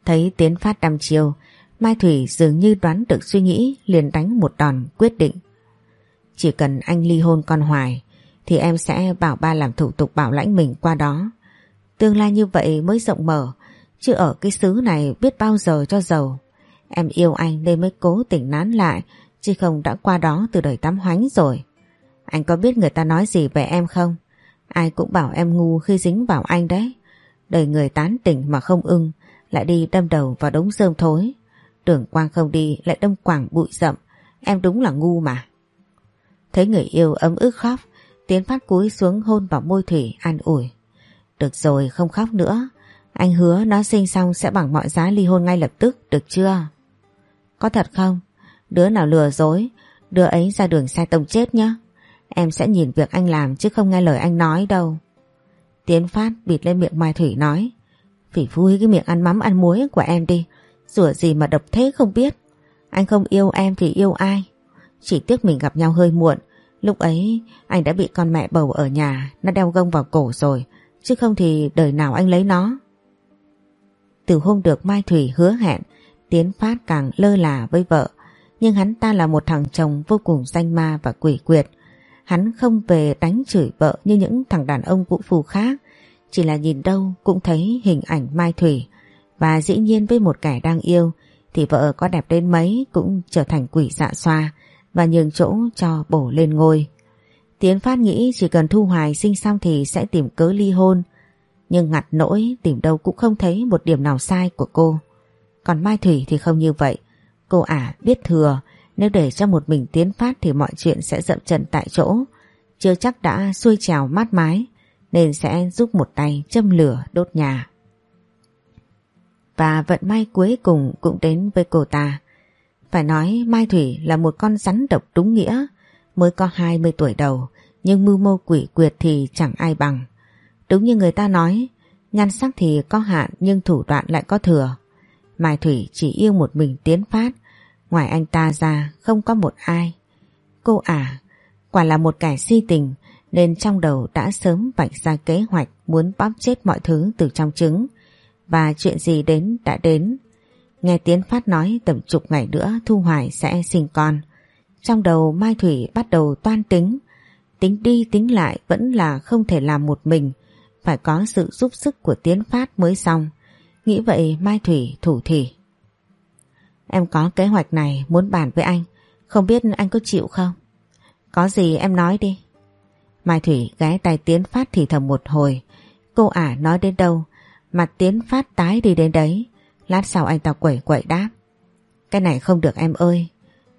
Thấy Tiến Phát đăm chiều, Mai Thủy dường như đoán được suy nghĩ liền đánh một đòn quyết định. Chỉ cần anh ly hôn con Hoài thì em sẽ bảo ba làm thủ tục bảo lãnh mình qua đó. Tương lai như vậy mới rộng mở, chứ ở cái xứ này biết bao giờ cho giàu. Em yêu anh nên mới cố tình nán lại, chứ không đã qua đó từ đời tắm hoánh rồi. Anh có biết người ta nói gì về em không? Ai cũng bảo em ngu khi dính vào anh đấy. Đời người tán tỉnh mà không ưng, lại đi đâm đầu vào đống rơm thối. Đường quang không đi lại đâm quảng bụi rậm, em đúng là ngu mà. Thấy người yêu ấm ức khóc, Tiến phát cúi xuống hôn vào môi Thủy an ủi. Được rồi không khóc nữa, anh hứa nó sinh xong sẽ bằng mọi giá ly hôn ngay lập tức, được chưa? Có thật không? Đứa nào lừa dối, đứa ấy ra đường xe tông chết nhá. Em sẽ nhìn việc anh làm chứ không nghe lời anh nói đâu. Tiến phát bịt lên miệng Mai Thủy nói. Phỉ vui cái miệng ăn mắm ăn muối của em đi. Rủa gì mà độc thế không biết. Anh không yêu em thì yêu ai. Chỉ tiếc mình gặp nhau hơi muộn. Lúc ấy anh đã bị con mẹ bầu ở nhà, nó đeo gông vào cổ rồi. Chứ không thì đời nào anh lấy nó. Từ hôm được Mai Thủy hứa hẹn, Tiến Phát càng lơ là với vợ. Nhưng hắn ta là một thằng chồng vô cùng danh ma và quỷ quyệt. Hắn không về đánh chửi vợ như những thằng đàn ông vũ phù khác. Chỉ là nhìn đâu cũng thấy hình ảnh Mai Thủy. Và dĩ nhiên với một kẻ đang yêu, thì vợ có đẹp đến mấy cũng trở thành quỷ dạ xoa và nhường chỗ cho bổ lên ngôi. Tiến Phát nghĩ chỉ cần Thu Hoài sinh xong thì sẽ tìm cớ ly hôn. Nhưng ngặt nỗi tìm đâu cũng không thấy một điểm nào sai của cô. Còn Mai Thủy thì không như vậy. Cô ả biết thừa, nếu để cho một mình Tiến Phát thì mọi chuyện sẽ dậm chân tại chỗ. Chưa chắc đã xuôi trèo mát mái nên sẽ giúp một tay châm lửa đốt nhà. Và vận may cuối cùng cũng đến với cô ta. Phải nói Mai Thủy là một con rắn độc đúng nghĩa, mới có 20 tuổi đầu, nhưng mưu mô quỷ quyệt thì chẳng ai bằng. Đúng như người ta nói, Nhan sắc thì có hạn nhưng thủ đoạn lại có thừa. Mai Thủy chỉ yêu một mình Tiến Phát, ngoài anh ta ra không có một ai. Cô à, quả là một kẻ si tình nên trong đầu đã sớm vạch ra kế hoạch muốn bóp chết mọi thứ từ trong trứng. Và chuyện gì đến đã đến. Nghe Tiến Phát nói tầm chục ngày nữa Thu Hoài sẽ sinh con. Trong đầu Mai Thủy bắt đầu toan tính. Tính đi tính lại vẫn là không thể làm một mình. Phải có sự giúp sức của Tiến Phát mới xong. Nghĩ vậy Mai Thủy thủ thỉ. Em có kế hoạch này muốn bàn với anh. Không biết anh có chịu không? Có gì em nói đi. Mai Thủy ghé tay Tiến Phát thì thầm một hồi. Cô ả nói đến đâu, mặt Tiến Phát tái đi đến đấy. Lát sau anh ta quẩy quậy đáp. Cái này không được em ơi.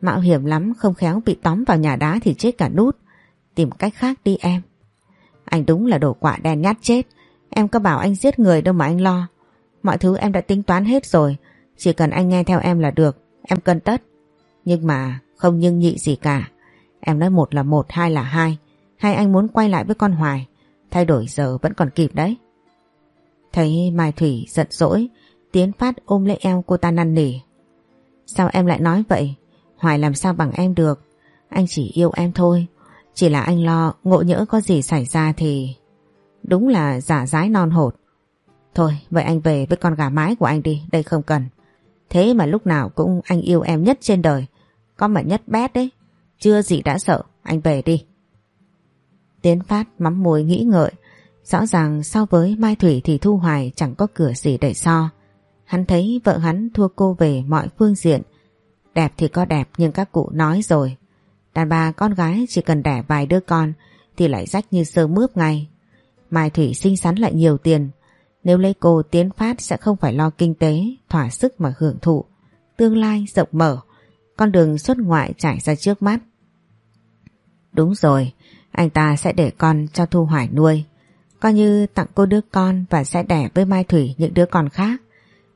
Mạo hiểm lắm không khéo bị tóm vào nhà đá thì chết cả nút. Tìm cách khác đi em. Anh đúng là đồ quạ đen nhát chết. Em có bảo anh giết người đâu mà anh lo. Mọi thứ em đã tính toán hết rồi. Chỉ cần anh nghe theo em là được. Em cân tất. Nhưng mà không nhưng nhị gì cả. Em nói một là một, hai là hai. Hay anh muốn quay lại với con Hoài. Thay đổi giờ vẫn còn kịp đấy. Thấy Mai Thủy giận dỗi. Tiến Phát ôm lấy eo cô ta năn nỉ. Sao em lại nói vậy? Hoài làm sao bằng em được? Anh chỉ yêu em thôi. Chỉ là anh lo ngộ nhỡ có gì xảy ra thì... Đúng là giả dái non hột. Thôi vậy anh về với con gà mái của anh đi, đây không cần. Thế mà lúc nào cũng anh yêu em nhất trên đời. Có mà nhất bét đấy. Chưa gì đã sợ, anh về đi. Tiến Phát mắm môi nghĩ ngợi. Rõ ràng so với Mai Thủy thì Thu Hoài chẳng có cửa gì để so. Hắn thấy vợ hắn thua cô về mọi phương diện. Đẹp thì có đẹp nhưng các cụ nói rồi. Đàn bà con gái chỉ cần đẻ vài đứa con thì lại rách như sơ mướp ngay. Mai Thủy xinh xắn lại nhiều tiền. Nếu lấy cô tiến phát sẽ không phải lo kinh tế, thỏa sức mà hưởng thụ. Tương lai rộng mở, con đường xuất ngoại trải ra trước mắt. Đúng rồi, anh ta sẽ để con cho Thu Hoài nuôi. Coi như tặng cô đứa con và sẽ đẻ với Mai Thủy những đứa con khác.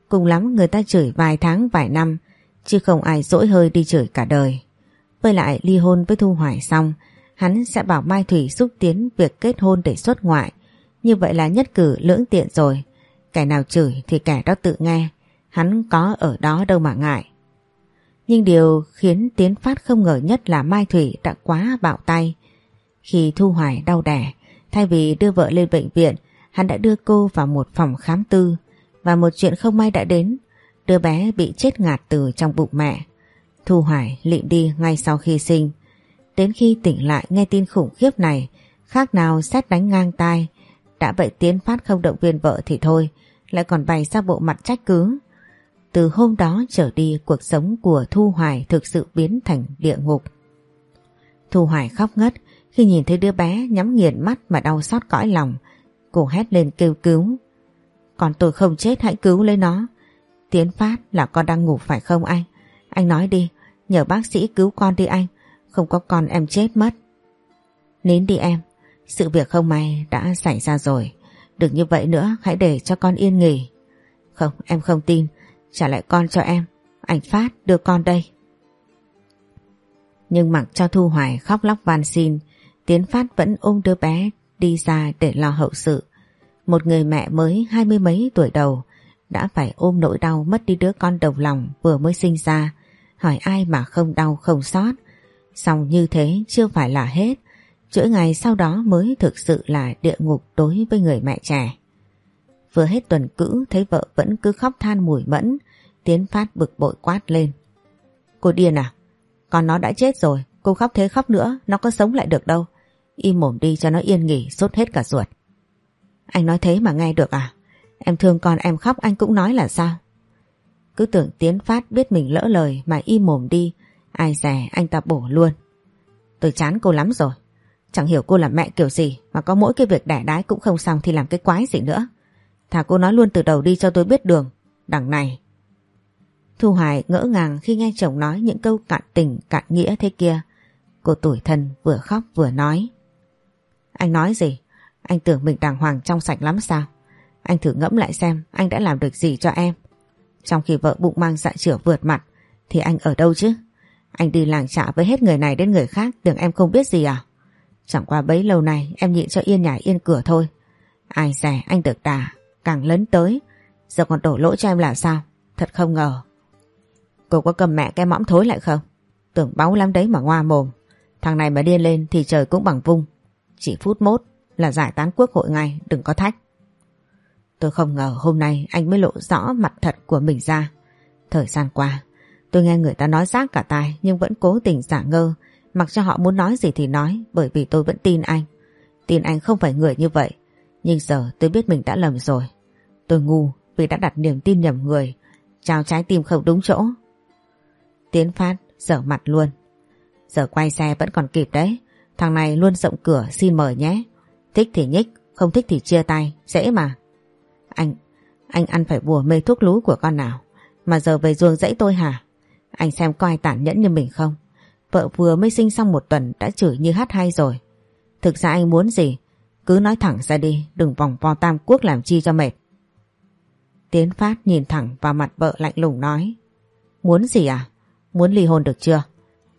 Cùng lắm người ta chửi vài tháng, vài năm, chứ không ai dỗi hơi đi chửi cả đời. Với lại ly hôn với Thu Hoài xong, hắn sẽ bảo Mai Thủy xúc tiến việc kết hôn để xuất ngoại. Như vậy là nhất cử lưỡng tiện rồi. Kẻ nào chửi thì kẻ đó tự nghe. Hắn có ở đó đâu mà ngại. Nhưng điều khiến Tiến Phát không ngờ nhất là Mai Thủy đã quá bạo tay. Khi Thu Hoài đau đẻ, thay vì đưa vợ lên bệnh viện, hắn đã đưa cô vào một phòng khám tư. Và một chuyện không may đã đến, đứa bé bị chết ngạt từ trong bụng mẹ. Thu Hoài lịm đi ngay sau khi sinh. Đến khi tỉnh lại nghe tin khủng khiếp này, khác nào xét đánh ngang tai. Đã vậy Tiến Phát không động viên vợ thì thôi, lại còn bày ra bộ mặt trách cứ. Từ hôm đó trở đi cuộc sống của Thu Hoài thực sự biến thành địa ngục. Thu Hoài khóc ngất khi nhìn thấy đứa bé nhắm nghiền mắt mà đau xót cõi lòng. Cô hét lên kêu cứu. Còn tôi không chết hãy cứu lấy nó. Tiến Phát là con đang ngủ phải không anh? Anh nói đi, nhờ bác sĩ cứu con đi anh. Không có con em chết mất. Nín đi em, sự việc không may đã xảy ra rồi. Đừng như vậy nữa, hãy để cho con yên nghỉ. Không, em không tin. Trả lại con cho em. Anh Phát đưa con đây. Nhưng mặc cho Thu Hoài khóc lóc van xin, Tiến Phát vẫn ôm đứa bé đi ra để lo hậu sự. Một người mẹ mới hai mươi mấy tuổi đầu đã phải ôm nỗi đau mất đi đứa con đầu lòng vừa mới sinh ra. Hỏi ai mà không đau không xót. Xong như thế chưa phải là hết. Chuỗi ngày sau đó mới thực sự là địa ngục đối với người mẹ trẻ. Vừa hết tuần cữ thấy vợ vẫn cứ khóc than mùi mẫn, Tiến Phát bực bội quát lên. Cô điên à? Con nó đã chết rồi, cô khóc thế khóc nữa, nó có sống lại được đâu. Im mồm đi cho nó yên nghỉ, sốt hết cả ruột. Anh nói thế mà nghe được à? Em thương con em khóc anh cũng nói là sao? Cứ tưởng Tiến Phát biết mình lỡ lời mà im mồm đi, ai dè anh ta bổ luôn. Tôi chán cô lắm rồi. Chẳng hiểu cô là mẹ kiểu gì mà có mỗi cái việc đẻ đái cũng không xong thì làm cái quái gì nữa. Thà cô nói luôn từ đầu đi cho tôi biết đường. Đằng này. Thu Hoài ngỡ ngàng khi nghe chồng nói những câu cạn tình cạn nghĩa thế kia. Cô tuổi thân vừa khóc vừa nói. Anh nói gì? Anh tưởng mình đàng hoàng trong sạch lắm sao? Anh thử ngẫm lại xem anh đã làm được gì cho em. Trong khi vợ bụng mang dạ chửa vượt mặt, thì anh ở đâu chứ? Anh đi làng trả với hết người này đến người khác, tưởng em không biết gì à? Chẳng qua bấy lâu này em nhịn cho yên nhà yên cửa thôi. Ai rẻ anh được đà, càng lấn tới. Giờ còn đổ lỗi cho em là sao? Thật không ngờ. Cô có cầm mẹ cái mõm thối lại không? Tưởng báu lắm đấy mà ngoa mồm. Thằng này mà điên lên thì trời cũng bằng vung. Chỉ phút mốt là giải tán quốc hội ngay, đừng có thách. Tôi không ngờ hôm nay anh mới lộ rõ mặt thật của mình ra. Thời gian qua, tôi nghe người ta nói rác cả tai nhưng vẫn cố tình giả ngơ, mặc cho họ muốn nói gì thì nói bởi vì tôi vẫn tin anh. Tin anh không phải người như vậy, nhưng giờ tôi biết mình đã lầm rồi. Tôi ngu vì đã đặt niềm tin nhầm người, trao trái tim không đúng chỗ. Tiến phát, dở mặt luôn. Giờ quay xe vẫn còn kịp đấy, thằng này luôn rộng cửa xin mời nhé. Thích thì nhích, không thích thì chia tay, dễ mà. Anh, anh ăn phải bùa mê thuốc lú của con nào? Mà giờ về ruồng dãy tôi hả? Anh xem coi tản nhẫn như mình không? Vợ vừa mới sinh xong một tuần đã chửi như hát hay rồi. Thực ra anh muốn gì? Cứ nói thẳng ra đi Đừng vòng vo tam quốc làm chi cho mệt. Tiến Phát nhìn thẳng vào mặt vợ lạnh lùng nói Muốn gì à? Muốn ly hôn được chưa?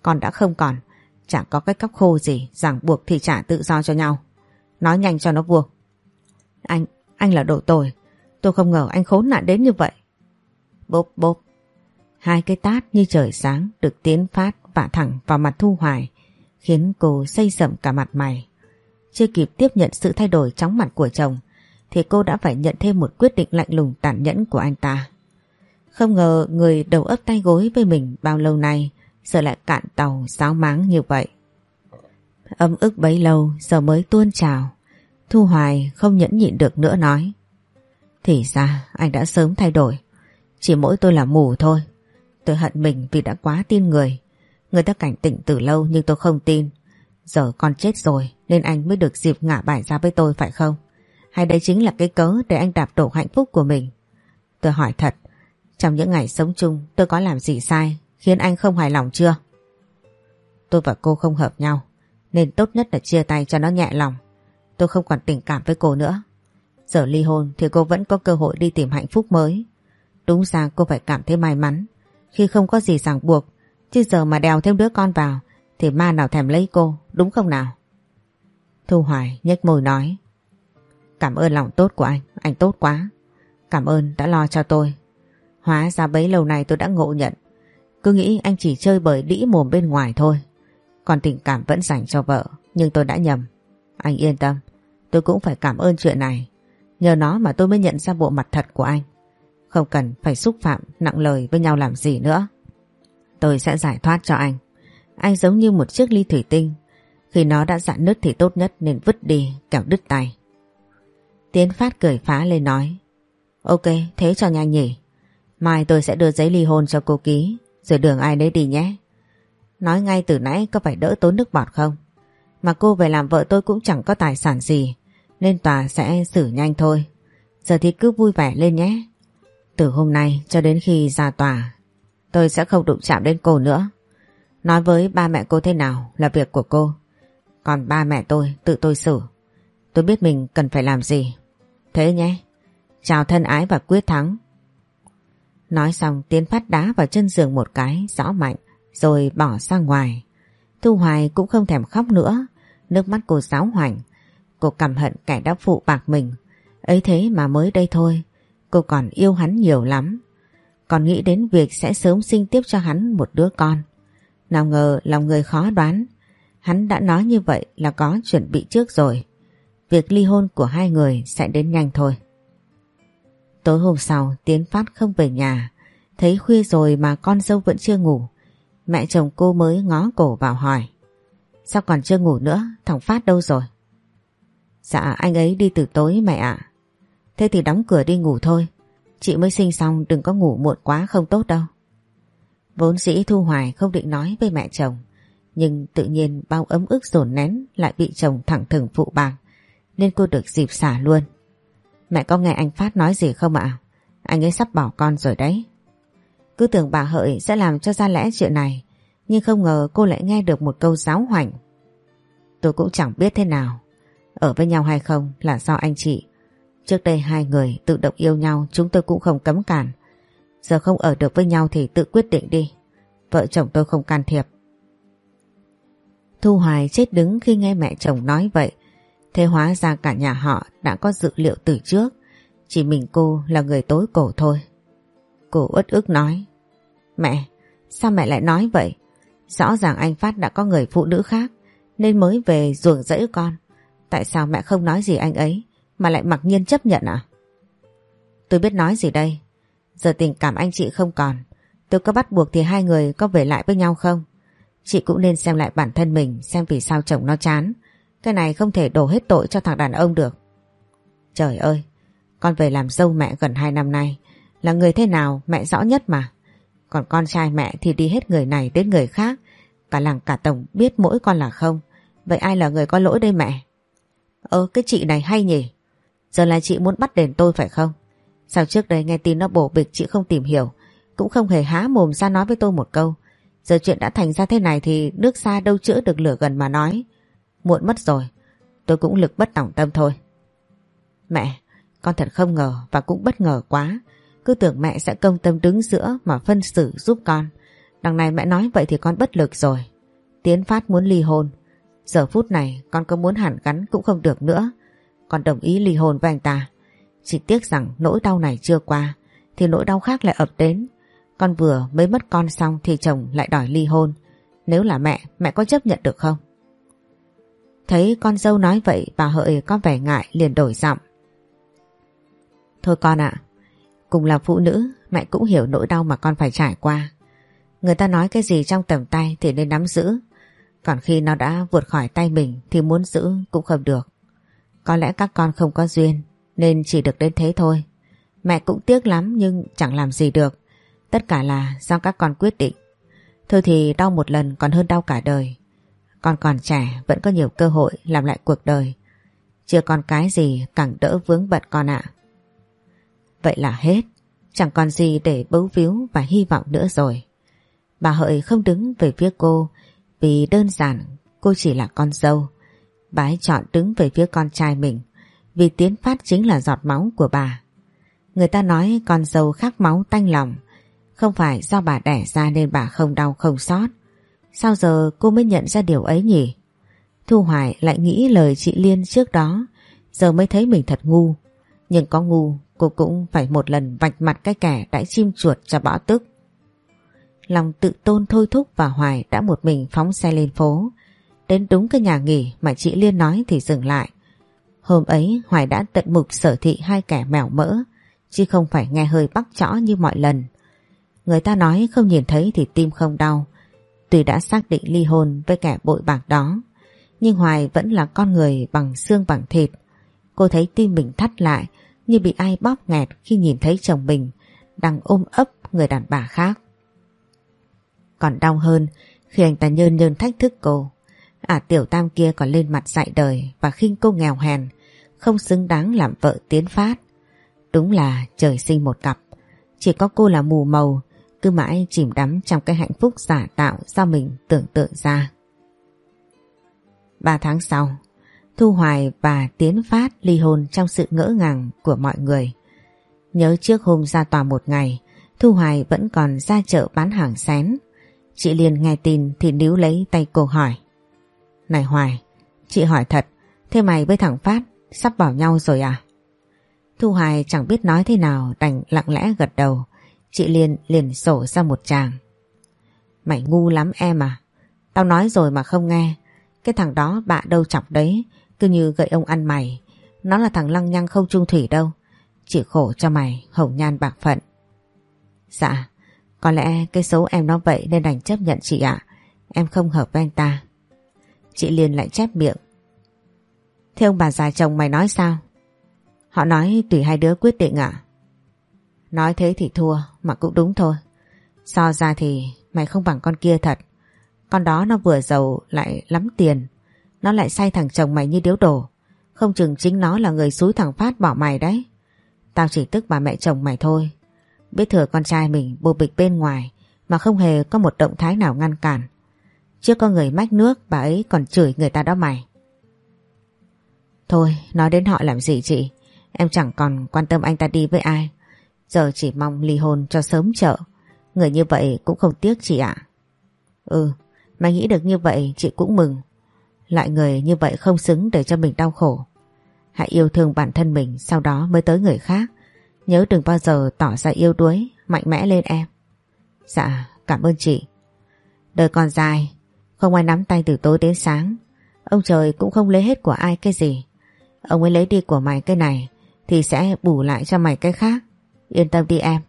Con đã không còn. Chẳng có cái cóc khô gì Ràng buộc thì trả tự do cho nhau Nói nhanh cho nó buộc Anh, anh là đồ tồi Tôi không ngờ anh khốn nạn đến như vậy. Bốp bốp. Hai cái tát như trời sáng được tiến phát vả thẳng vào mặt Thu Hoài khiến cô xây sẩm cả mặt mày. Chưa kịp tiếp nhận sự thay đổi chóng mặt của chồng thì cô đã phải nhận thêm một quyết định lạnh lùng tàn nhẫn của anh ta. Không ngờ người đầu ấp tay gối với mình bao lâu nay giờ lại cạn tàu sáo máng như vậy. Âm ức bấy lâu giờ mới tuôn trào. Thu Hoài không nhẫn nhịn được nữa nói. Thì ra anh đã sớm thay đổi. Chỉ mỗi tôi là mù thôi. Tôi hận mình vì đã quá tin người. Người ta cảnh tỉnh từ lâu nhưng tôi không tin. Giờ con chết rồi nên anh mới được dịp ngả bài ra với tôi phải không? Hay đấy chính là cái cớ để anh đạp đổ hạnh phúc của mình? Tôi hỏi thật, trong những ngày sống chung tôi có làm gì sai khiến anh không hài lòng chưa? Tôi và cô không hợp nhau nên tốt nhất là chia tay cho nó nhẹ lòng. Tôi không còn tình cảm với cô nữa. Giờ ly hôn thì cô vẫn có cơ hội đi tìm hạnh phúc mới. Đúng ra cô phải cảm thấy may mắn khi không có gì ràng buộc. Chứ giờ mà đèo thêm đứa con vào thì ma nào thèm lấy cô, đúng không nào? Thu Hoài nhếch môi nói Cảm ơn lòng tốt của anh, anh tốt quá. Cảm ơn đã lo cho tôi. Hóa ra bấy lâu này tôi đã ngộ nhận. Cứ nghĩ anh chỉ chơi bởi đĩ mồm bên ngoài thôi. Còn tình cảm vẫn dành cho vợ, nhưng tôi đã nhầm. Anh yên tâm, tôi cũng phải cảm ơn chuyện này. Nhờ nó mà tôi mới nhận ra bộ mặt thật của anh. Không cần phải xúc phạm nặng lời với nhau làm gì nữa. Tôi sẽ giải thoát cho anh. Anh giống như một chiếc ly thủy tinh. Khi nó đã dạn nứt thì tốt nhất nên vứt đi kẻo đứt tay. Tiến Phát cười phá lên nói. Ok, thế cho nhanh nhỉ. Mai tôi sẽ đưa giấy ly hôn cho cô ký, rồi đường ai đấy đi nhé. Nói ngay từ nãy có phải đỡ tốn nước bọt không? Mà cô về làm vợ tôi cũng chẳng có tài sản gì nên tòa sẽ xử nhanh thôi. Giờ thì cứ vui vẻ lên nhé. Từ hôm nay cho đến khi ra tòa, tôi sẽ không đụng chạm đến cô nữa. Nói với ba mẹ cô thế nào là việc của cô. Còn ba mẹ tôi tự tôi xử. Tôi biết mình cần phải làm gì. Thế nhé. Chào thân ái và quyết thắng. Nói xong Tiến phát đá vào chân giường một cái rõ mạnh rồi bỏ ra ngoài. Thu Hoài cũng không thèm khóc nữa. Nước mắt cô giáo hoành Cô căm hận kẻ đã phụ bạc mình. Ấy thế mà mới đây thôi, cô còn yêu hắn nhiều lắm. Còn nghĩ đến việc sẽ sớm sinh tiếp cho hắn một đứa con. Nào ngờ lòng người khó đoán. Hắn đã nói như vậy là có chuẩn bị trước rồi. Việc ly hôn của hai người sẽ đến nhanh thôi. Tối hôm sau, Tiến Phát không về nhà. Thấy khuya rồi mà con dâu vẫn chưa ngủ. Mẹ chồng cô mới ngó cổ vào hỏi. Sao còn chưa ngủ nữa? Thằng Phát đâu rồi? Dạ anh ấy đi từ tối mẹ ạ. Thế thì đóng cửa đi ngủ thôi. Chị mới sinh xong, đừng có ngủ muộn quá không tốt đâu. Vốn dĩ Thu Hoài không định nói với mẹ chồng. Nhưng tự nhiên bao ấm ức dồn nén lại bị chồng thẳng thừng phụ bạc. Nên cô được dịp xả luôn. Mẹ có nghe anh Phát nói gì không ạ? Anh ấy sắp bỏ con rồi đấy. Cứ tưởng bà Hợi sẽ làm cho ra lẽ chuyện này. Nhưng không ngờ cô lại nghe được một câu giáo hoành. Tôi cũng chẳng biết thế nào, ở với nhau hay không là do anh chị. Trước đây hai người tự động yêu nhau, chúng tôi cũng không cấm cản. Giờ không ở được với nhau thì tự quyết định đi. Vợ chồng tôi không can thiệp. Thu Hoài chết đứng khi nghe mẹ chồng nói vậy. Thế hóa ra cả nhà họ đã có dự liệu từ trước. Chỉ mình cô là người tối cổ thôi. Cô uất ức nói. Mẹ, sao mẹ lại nói vậy? Rõ ràng anh Phát đã có người phụ nữ khác nên mới về ruồng rẫy con. Tại sao mẹ không nói gì anh ấy mà lại mặc nhiên chấp nhận à? Tôi biết nói gì đây. Giờ tình cảm anh chị không còn. Tôi có bắt buộc thì hai người có về lại với nhau không? Chị cũng nên xem lại bản thân mình xem vì sao chồng nó chán. Cái này không thể đổ hết tội cho thằng đàn ông được. Trời ơi, con về làm dâu mẹ gần 2 năm nay. Là người thế nào mẹ rõ nhất mà. Còn con trai mẹ thì đi hết người này đến người khác. Cả làng cả tổng biết mỗi con là không. Vậy ai là người có lỗi đây mẹ? Ơ cái chị này hay nhỉ? Giờ là chị muốn bắt đền tôi phải không? Sao trước đây nghe tin nó bổ bịch chị không tìm hiểu. Cũng không hề há mồm ra nói với tôi một câu. Giờ chuyện đã thành ra thế này thì nước xa đâu chữa được lửa gần mà nói. Muộn mất rồi. Tôi cũng lực bất tỏng tâm thôi. Mẹ, con thật không ngờ và cũng bất ngờ quá. Cứ tưởng mẹ sẽ công tâm đứng giữa mà phân xử giúp con. Đằng này mẹ nói vậy thì con bất lực rồi. Tiến Phát muốn ly hôn. Giờ phút này con có muốn hẳn gắn cũng không được nữa. Con đồng ý ly hôn với anh ta. Chỉ tiếc rằng nỗi đau này chưa qua thì nỗi đau khác lại ập đến. Con vừa mới mất con xong thì chồng lại đòi ly hôn. Nếu là mẹ, mẹ có chấp nhận được không? Thấy con dâu nói vậy bà Hợi có vẻ ngại liền đổi giọng. Thôi con ạ, cùng là phụ nữ mẹ cũng hiểu nỗi đau mà con phải trải qua. Người ta nói cái gì trong tầm tay thì nên nắm giữ. Còn khi nó đã vượt khỏi tay mình thì muốn giữ cũng không được. Có lẽ các con không có duyên nên chỉ được đến thế thôi. Mẹ cũng tiếc lắm nhưng chẳng làm gì được. Tất cả là do các con quyết định. Thôi thì đau một lần còn hơn đau cả đời. Con còn trẻ vẫn có nhiều cơ hội làm lại cuộc đời. Chưa còn cái gì càng đỡ vướng bận con ạ. Vậy là hết. Chẳng còn gì để bấu víu và hy vọng nữa rồi. Bà Hợi không đứng về phía cô vì đơn giản cô chỉ là con dâu. Bà ấy chọn đứng về phía con trai mình vì tiến phát chính là giọt máu của bà. Người ta nói con dâu khác máu tanh lòng không phải do bà đẻ ra nên bà không đau không xót. Sao giờ cô mới nhận ra điều ấy nhỉ? Thu Hoài lại nghĩ lời chị Liên trước đó, giờ mới thấy mình thật ngu. Nhưng có ngu, cô cũng phải một lần vạch mặt cái kẻ đã chim chuột cho bỏ tức. Lòng tự tôn thôi thúc và Hoài đã một mình phóng xe lên phố. Đến đúng cái nhà nghỉ mà chị Liên nói thì dừng lại. Hôm ấy Hoài đã tận mục sở thị hai kẻ mèo mỡ, chứ không phải nghe hơi bắt chõ như mọi lần. Người ta nói không nhìn thấy thì tim không đau. Tuy đã xác định ly hôn với kẻ bội bạc đó, nhưng Hoài vẫn là con người bằng xương bằng thịt. Cô thấy tim mình thắt lại như bị ai bóp nghẹt khi nhìn thấy chồng mình đang ôm ấp người đàn bà khác. Còn đau hơn khi anh ta nhơn nhơn thách thức cô. À tiểu tam kia còn lên mặt dạy đời và khinh cô nghèo hèn, không xứng đáng làm vợ tiến phát. Đúng là trời sinh một cặp. Chỉ có cô là mù màu cứ mãi chìm đắm trong cái hạnh phúc giả tạo do mình tưởng tượng ra. Ba tháng sau, Thu Hoài và Tiến Phát ly hôn trong sự ngỡ ngàng của mọi người. Nhớ trước hôm ra tòa một ngày, Thu Hoài vẫn còn ra chợ bán hàng xén. Chị liền nghe tin thì níu lấy tay cô hỏi. Này Hoài, chị hỏi thật, thế mày với thằng Phát sắp bảo nhau rồi à? Thu Hoài chẳng biết nói thế nào đành lặng lẽ gật đầu. Chị Liên liền sổ ra một tràng. Mày ngu lắm em à. Tao nói rồi mà không nghe. Cái thằng đó bạ đâu chọc đấy. Cứ như gậy ông ăn mày. Nó là thằng lăng nhăng không trung thủy đâu. Chỉ khổ cho mày hồng nhan bạc phận. Dạ. Có lẽ cái xấu em nó vậy nên đành chấp nhận chị ạ. Em không hợp với anh ta. Chị Liên lại chép miệng. Thế ông bà già chồng mày nói sao? Họ nói tùy hai đứa quyết định ạ. Nói thế thì thua, mà cũng đúng thôi. So ra thì mày không bằng con kia thật. Con đó nó vừa giàu lại lắm tiền. Nó lại say thằng chồng mày như điếu đổ. Không chừng chính nó là người xúi thằng Phát bỏ mày đấy. Tao chỉ tức bà mẹ chồng mày thôi. Biết thừa con trai mình bồ bịch bên ngoài, mà không hề có một động thái nào ngăn cản. chưa có người mách nước, bà ấy còn chửi người ta đó mày. Thôi, nói đến họ làm gì chị Em chẳng còn quan tâm anh ta đi với ai Giờ chỉ mong ly hôn cho sớm chợ Người như vậy cũng không tiếc chị ạ Ừ Mày nghĩ được như vậy chị cũng mừng Lại người như vậy không xứng để cho mình đau khổ Hãy yêu thương bản thân mình Sau đó mới tới người khác Nhớ đừng bao giờ tỏ ra yêu đuối, mạnh mẽ lên em. Dạ, cảm ơn chị. Đời còn dài, không ai nắm tay từ tối đến sáng. Ông trời cũng không lấy hết của ai cái gì. Ông ấy lấy đi của mày cái này thì sẽ bù lại cho mày cái khác. Yên tâm đi em.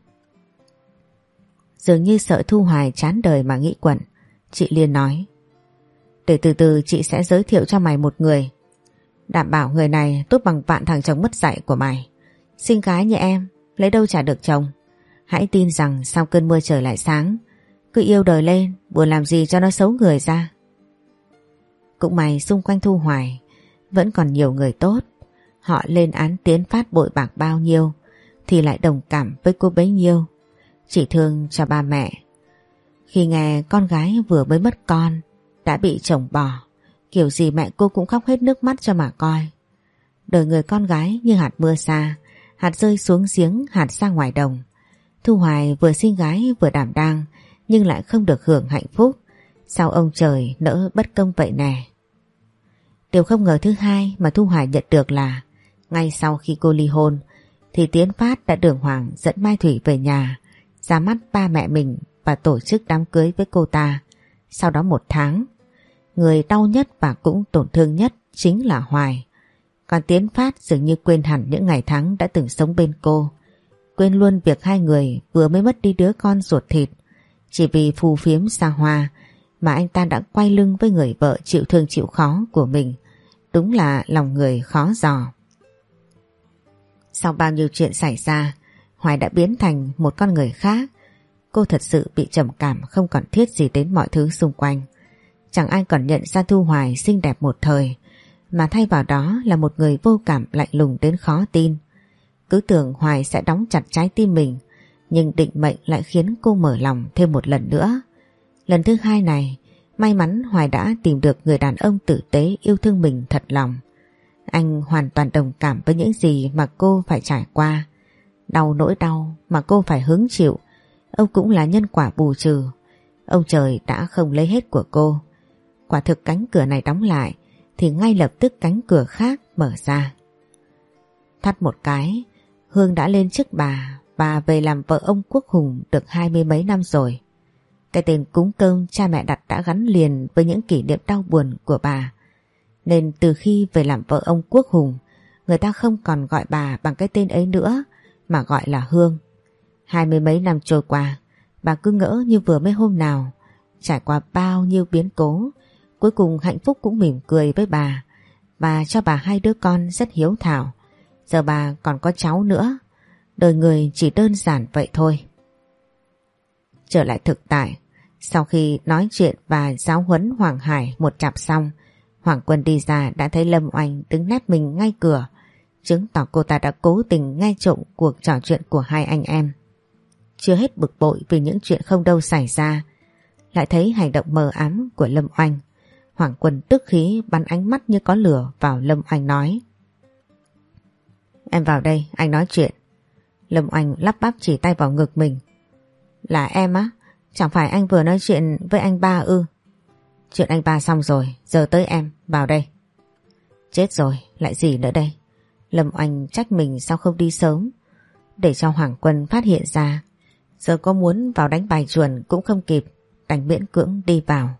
Dường như sợ Thu Hoài chán đời mà nghĩ quẩn. Chị liền nói. Để từ từ chị sẽ giới thiệu cho mày một người. Đảm bảo người này tốt bằng vạn thằng chồng mất dạy của mày. Xinh gái như em, lấy đâu trả được chồng. Hãy tin rằng sau cơn mưa trời lại sáng. Cứ yêu đời lên, buồn làm gì cho nó xấu người ra. Cũng mày xung quanh Thu Hoài, vẫn còn nhiều người tốt. Họ lên án tiến phát bội bạc bao nhiêu, thì lại đồng cảm với cô bấy nhiêu. Chỉ thương cho ba mẹ. Khi nghe con gái vừa mới mất con, đã bị chồng bỏ, kiểu gì mẹ cô cũng khóc hết nước mắt cho mà coi. Đời người con gái như hạt mưa xa, hạt rơi xuống giếng, hạt ra ngoài đồng. Thu Hoài vừa sinh gái vừa đảm đang, nhưng lại không được hưởng hạnh phúc. Sao ông trời nỡ bất công vậy nè? Điều không ngờ thứ hai mà Thu Hoài nhận được là ngay sau khi cô ly hôn thì Tiến Phát đã đường hoàng dẫn Mai Thủy về nhà ra mắt ba mẹ mình và tổ chức đám cưới với cô ta. Sau đó một tháng, người đau nhất và cũng tổn thương nhất chính là Hoài. Còn Tiến Phát dường như quên hẳn những ngày tháng đã từng sống bên cô. Quên luôn việc hai người vừa mới mất đi đứa con ruột thịt. Chỉ vì phù phiếm xa hoa mà anh ta đã quay lưng với người vợ chịu thương chịu khó của mình. Đúng là lòng người khó giò. Sau bao nhiêu chuyện xảy ra, Hoài đã biến thành một con người khác. Cô thật sự bị trầm cảm không còn thiết gì đến mọi thứ xung quanh. Chẳng ai còn nhận ra Thu Hoài xinh đẹp một thời, mà thay vào đó là một người vô cảm lạnh lùng đến khó tin. Cứ tưởng Hoài sẽ đóng chặt trái tim mình, nhưng định mệnh lại khiến cô mở lòng thêm một lần nữa. Lần thứ hai này, may mắn Hoài đã tìm được người đàn ông tử tế yêu thương mình thật lòng. Anh hoàn toàn đồng cảm với những gì mà cô phải trải qua. Đau nỗi đau mà cô phải hứng chịu. Ông cũng là nhân quả bù trừ. Ông trời đã không lấy hết của cô. Quả thực cánh cửa này đóng lại thì ngay lập tức cánh cửa khác mở ra. Thắt một cái, Hương đã lên trước bà và về làm vợ ông Quốc Hùng được hai mươi mấy năm rồi. Cái tên cúng cơm cha mẹ đặt đã gắn liền với những kỷ niệm đau buồn của bà. Nên từ khi về làm vợ ông Quốc Hùng, người ta không còn gọi bà bằng cái tên ấy nữa mà gọi là Hương. Hai mươi mấy năm trôi qua, bà cứ ngỡ như vừa mới hôm nào, trải qua bao nhiêu biến cố, cuối cùng hạnh phúc cũng mỉm cười với bà và cho bà hai đứa con rất hiếu thảo. Giờ bà còn có cháu nữa, đời người chỉ đơn giản vậy thôi. Trở lại thực tại, sau khi nói chuyện và giáo huấn Hoàng Hải một chặp xong, Hoàng Quân đi ra đã thấy Lâm Oanh đứng nép mình ngay cửa, chứng tỏ cô ta đã cố tình nghe trộm cuộc trò chuyện của hai anh em. Chưa hết bực bội vì những chuyện không đâu xảy ra, lại thấy hành động mờ ám của Lâm Oanh. Hoàng Quân tức khí bắn ánh mắt như có lửa vào Lâm Oanh nói. Em vào đây, anh nói chuyện. Lâm Oanh lắp bắp chỉ tay vào ngực mình. Là em á? Chẳng phải anh vừa nói chuyện với anh ba ư? Chuyện anh ba xong rồi, giờ tới em, vào đây. Chết rồi, lại gì nữa đây? Lâm Oanh trách mình sao không đi sớm, để cho Hoàng Quân phát hiện ra. Giờ có muốn vào đánh bài chuồn cũng không kịp, đành miễn cưỡng đi vào.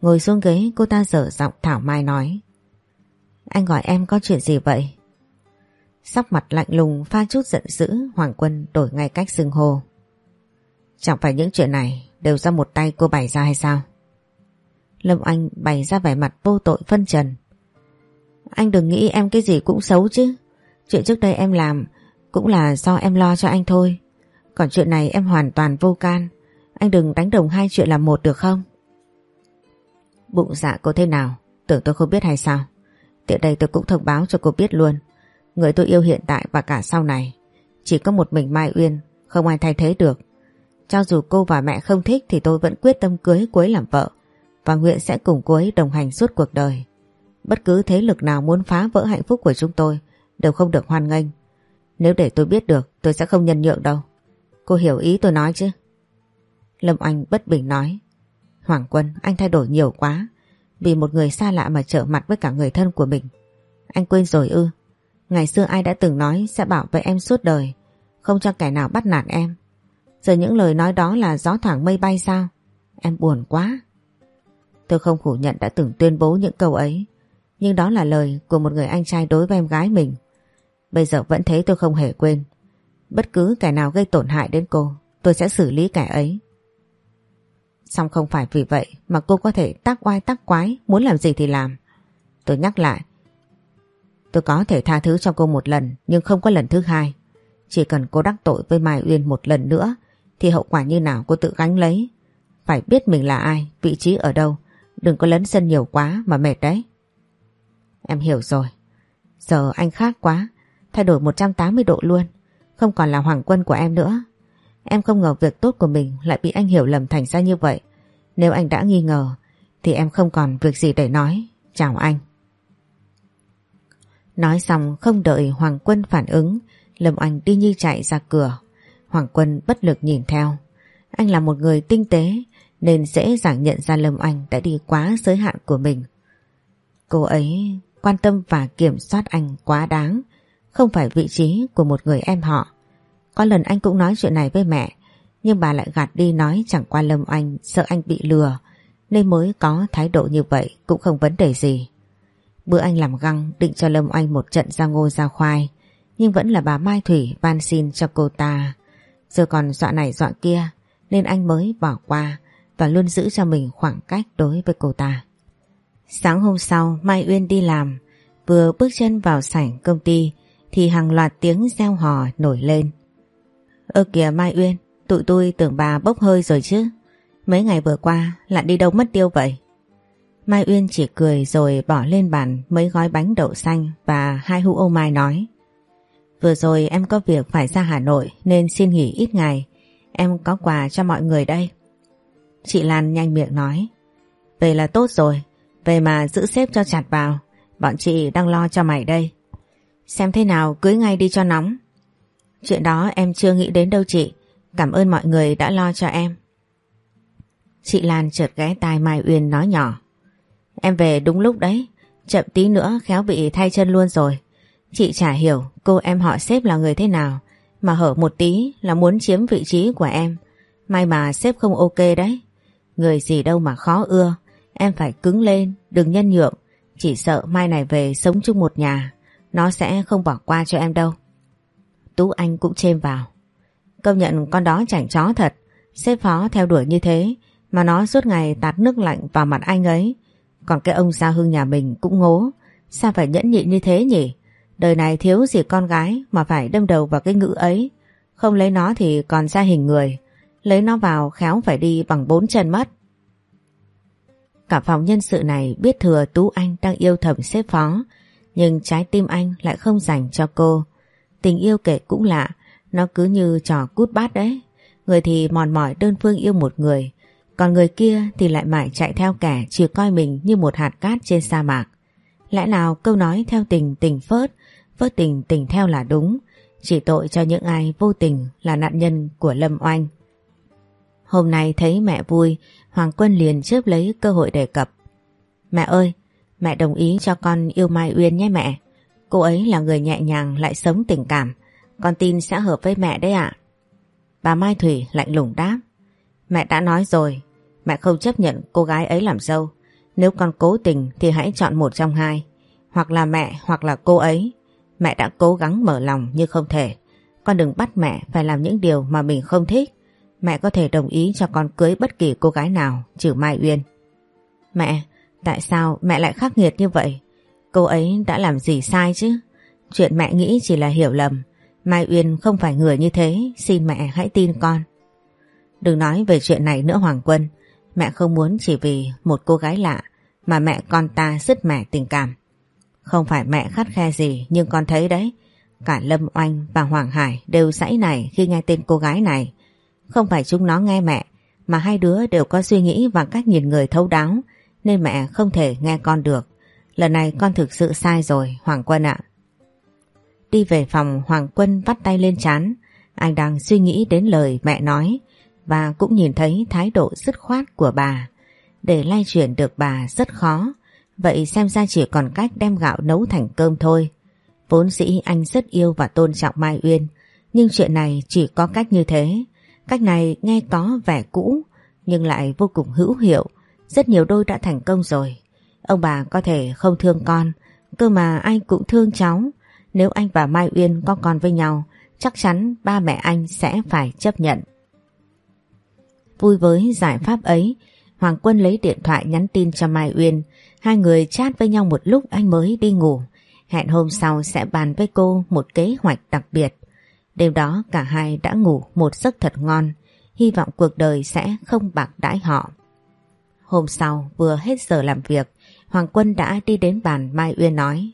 Ngồi xuống ghế cô ta dở giọng thảo mai nói. Anh gọi em có chuyện gì vậy? Sắc mặt lạnh lùng pha chút giận dữ Hoàng Quân đổi ngay cách xưng hô. Chẳng phải những chuyện này đều do một tay cô bày ra hay sao? Lâm Anh bày ra vẻ mặt vô tội phân trần. Anh đừng nghĩ em cái gì cũng xấu chứ. Chuyện trước đây em làm cũng là do em lo cho anh thôi. Còn chuyện này em hoàn toàn vô can. Anh đừng đánh đồng hai chuyện là một được không? Bụng dạ cô thế nào? Tưởng tôi không biết hay sao? Tiện đây tôi cũng thông báo cho cô biết luôn. Người tôi yêu hiện tại và cả sau này. Chỉ có một mình Mai Uyên, không ai thay thế được. Cho dù cô và mẹ không thích thì tôi vẫn quyết tâm cưới cô ấy làm vợ và nguyện sẽ cùng cô ấy đồng hành suốt cuộc đời. Bất cứ thế lực nào muốn phá vỡ hạnh phúc của chúng tôi đều không được hoan nghênh. Nếu để tôi biết được tôi sẽ không nhân nhượng đâu. Cô hiểu ý tôi nói chứ? Lâm Anh bất bình nói. Hoàng Quân, anh thay đổi nhiều quá. Vì một người xa lạ mà trở mặt với cả người thân của mình. Anh quên rồi ư. Ngày xưa ai đã từng nói sẽ bảo vệ em suốt đời. không cho kẻ nào bắt nạt em. Giờ những lời nói đó là gió thoảng mây bay sao? Em buồn quá. Tôi không phủ nhận đã từng tuyên bố những câu ấy. Nhưng đó là lời của một người anh trai đối với em gái mình. Bây giờ vẫn thế tôi không hề quên. Bất cứ kẻ nào gây tổn hại đến cô, tôi sẽ xử lý kẻ ấy. Xong không phải vì vậy mà cô có thể tác oai tác quái, muốn làm gì thì làm. Tôi nhắc lại, tôi có thể tha thứ cho cô một lần nhưng không có lần thứ hai. Chỉ cần cô đắc tội với Mai Uyên một lần nữa thì hậu quả như nào cô tự gánh lấy. Phải biết mình là ai, vị trí ở đâu, đừng có lấn sân nhiều quá mà mệt đấy. Em hiểu rồi. Giờ anh khác quá, thay đổi 180 độ luôn, không còn là hoàng quân của em nữa. Em không ngờ việc tốt của mình lại bị anh hiểu lầm thành ra như vậy. Nếu anh đã nghi ngờ thì em không còn việc gì để nói. Chào anh. Nói xong không đợi Hoàng Quân phản ứng, Lâm Anh đi như chạy ra cửa. Hoàng Quân bất lực nhìn theo. Anh là một người tinh tế nên dễ dàng nhận ra Lâm Anh đã đi quá giới hạn của mình. Cô ấy quan tâm và kiểm soát anh quá đáng, không phải vị trí của một người em họ. Có lần anh cũng nói chuyện này với mẹ, nhưng bà lại gạt đi nói chẳng qua Lâm Anh sợ anh bị lừa, nên mới có thái độ như vậy cũng không vấn đề gì. Bữa anh làm găng định cho Lâm Anh một trận ra ngô ra khoai, nhưng vẫn là bà Mai Thủy van xin cho cô ta. Giờ còn dọa này dọa kia, nên anh mới bỏ qua và luôn giữ cho mình khoảng cách đối với cô ta. Sáng hôm sau Mai Uyên đi làm, vừa bước chân vào sảnh công ty thì hàng loạt tiếng reo hò nổi lên. Ơ kìa Mai Uyên, tụi tôi tưởng bà bốc hơi rồi chứ. Mấy ngày vừa qua lại đi đâu mất tiêu vậy? Mai Uyên chỉ cười rồi bỏ lên bàn mấy gói bánh đậu xanh và hai hũ ô mai nói. Vừa rồi em có việc phải ra Hà Nội nên xin nghỉ ít ngày. Em có quà cho mọi người đây. Chị Lan nhanh miệng nói. Về là tốt rồi, về mà giữ xếp cho chặt vào. Bọn chị đang lo cho mày đây. Xem thế nào cưới ngay đi cho nóng. Chuyện đó em chưa nghĩ đến đâu chị. Cảm ơn mọi người đã lo cho em. Chị Lan chợt ghé tai Mai Uyên nói nhỏ. Em về đúng lúc đấy. Chậm tí nữa khéo bị thay chân luôn rồi. Chị chả hiểu cô em họ xếp là người thế nào. Mà hở một tí là muốn chiếm vị trí của em. May mà xếp không ok đấy. Người gì đâu mà khó ưa. Em phải cứng lên, đừng nhân nhượng. Chỉ sợ mai này về sống chung một nhà. Nó sẽ không bỏ qua cho em đâu. Tú Anh cũng chêm vào. Công nhận con đó chảnh chó thật. Xếp phó theo đuổi như thế mà nó suốt ngày tạt nước lạnh vào mặt anh ấy. Còn cái ông Gia Hưng nhà mình cũng ngố. Sao phải nhẫn nhịn như thế nhỉ? Đời này thiếu gì con gái mà phải đâm đầu vào cái ngữ ấy. Không lấy nó thì còn ra hình người. Lấy nó vào khéo phải đi bằng bốn chân mất. Cả phòng nhân sự này biết thừa Tú Anh đang yêu thầm xếp phó. Nhưng trái tim anh lại không dành cho cô. Tình yêu kể cũng lạ, nó cứ như trò cút bát đấy. Người thì mòn mỏi đơn phương yêu một người, còn người kia thì lại mãi chạy theo kẻ chỉ coi mình như một hạt cát trên sa mạc. Lẽ nào câu nói theo tình tình phớt, phớt tình tình theo là đúng, chỉ tội cho những ai vô tình là nạn nhân của Lâm Oanh. Hôm nay thấy mẹ vui, Hoàng Quân liền chớp lấy cơ hội đề cập. Mẹ ơi, mẹ đồng ý cho con yêu Mai Uyên nhé mẹ. Cô ấy là người nhẹ nhàng lại sống tình cảm. Con tin sẽ hợp với mẹ đấy ạ. Bà Mai Thủy lạnh lùng đáp. Mẹ đã nói rồi, mẹ không chấp nhận cô gái ấy làm dâu. Nếu con cố tình thì hãy chọn một trong hai. Hoặc là mẹ hoặc là cô ấy. Mẹ đã cố gắng mở lòng nhưng không thể. Con đừng bắt mẹ phải làm những điều mà mình không thích. Mẹ có thể đồng ý cho con cưới bất kỳ cô gái nào trừ Mai Uyên. Mẹ, tại sao mẹ lại khắc nghiệt như vậy? Cô ấy đã làm gì sai chứ? Chuyện mẹ nghĩ chỉ là hiểu lầm. Mai Uyên không phải người như thế, xin mẹ hãy tin con. Đừng nói về chuyện này nữa Hoàng Quân. Mẹ không muốn chỉ vì một cô gái lạ mà mẹ con ta dứt mẻ tình cảm. Không phải mẹ khắt khe gì nhưng con thấy đấy. Cả Lâm Oanh và Hoàng Hải đều sãy này khi nghe tên cô gái này. Không phải chúng nó nghe mẹ, mà hai đứa đều có suy nghĩ và cách nhìn người thấu đáo, nên mẹ không thể nghe con được. Lần này con thực sự sai rồi, Hoàng Quân ạ. Đi về phòng, Hoàng Quân vắt tay lên chán. Anh đang suy nghĩ đến lời mẹ nói, và cũng nhìn thấy thái độ dứt khoát của bà. Để lay chuyển được bà rất khó. Vậy xem ra chỉ còn cách đem gạo nấu thành cơm thôi. Vốn dĩ anh rất yêu và tôn trọng Mai Uyên. Nhưng chuyện này chỉ có cách như thế. Cách này nghe có vẻ cũ nhưng lại vô cùng hữu hiệu. Rất nhiều đôi đã thành công rồi. Ông bà có thể không thương con, cơ mà anh cũng thương cháu. Nếu anh và Mai Uyên có con với nhau, chắc chắn ba mẹ anh sẽ phải chấp nhận. Vui với giải pháp ấy, Hoàng Quân lấy điện thoại nhắn tin cho Mai Uyên. Hai người chat với nhau một lúc anh mới đi ngủ. Hẹn hôm sau sẽ bàn với cô một kế hoạch đặc biệt. Đêm đó cả hai đã ngủ một giấc thật ngon. Hy vọng cuộc đời sẽ không bạc đãi họ. Hôm sau vừa hết giờ làm việc, Hoàng Quân đã đi đến bàn Mai Uyên nói.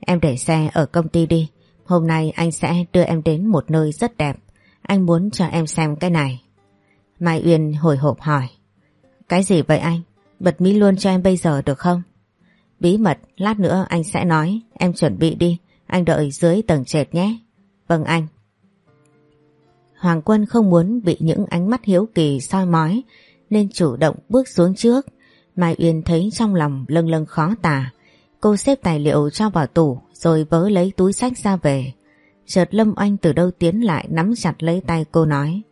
Em để xe ở công ty đi. Hôm nay anh sẽ đưa em đến một nơi rất đẹp. Anh muốn cho em xem cái này. Mai Uyên hồi hộp hỏi. Cái gì vậy anh? Bật mí luôn cho em bây giờ được không? Bí mật, lát nữa anh sẽ nói. Em chuẩn bị đi. Anh đợi dưới tầng trệt nhé. Vâng anh. Hoàng Quân không muốn bị những ánh mắt hiếu kỳ soi mói nên chủ động bước xuống trước. Mai Uyên thấy trong lòng lâng lâng khó tả. Cô xếp tài liệu cho vào tủ rồi vớ lấy túi sách ra về. Chợt Lâm Anh từ đâu tiến lại nắm chặt lấy tay cô nói.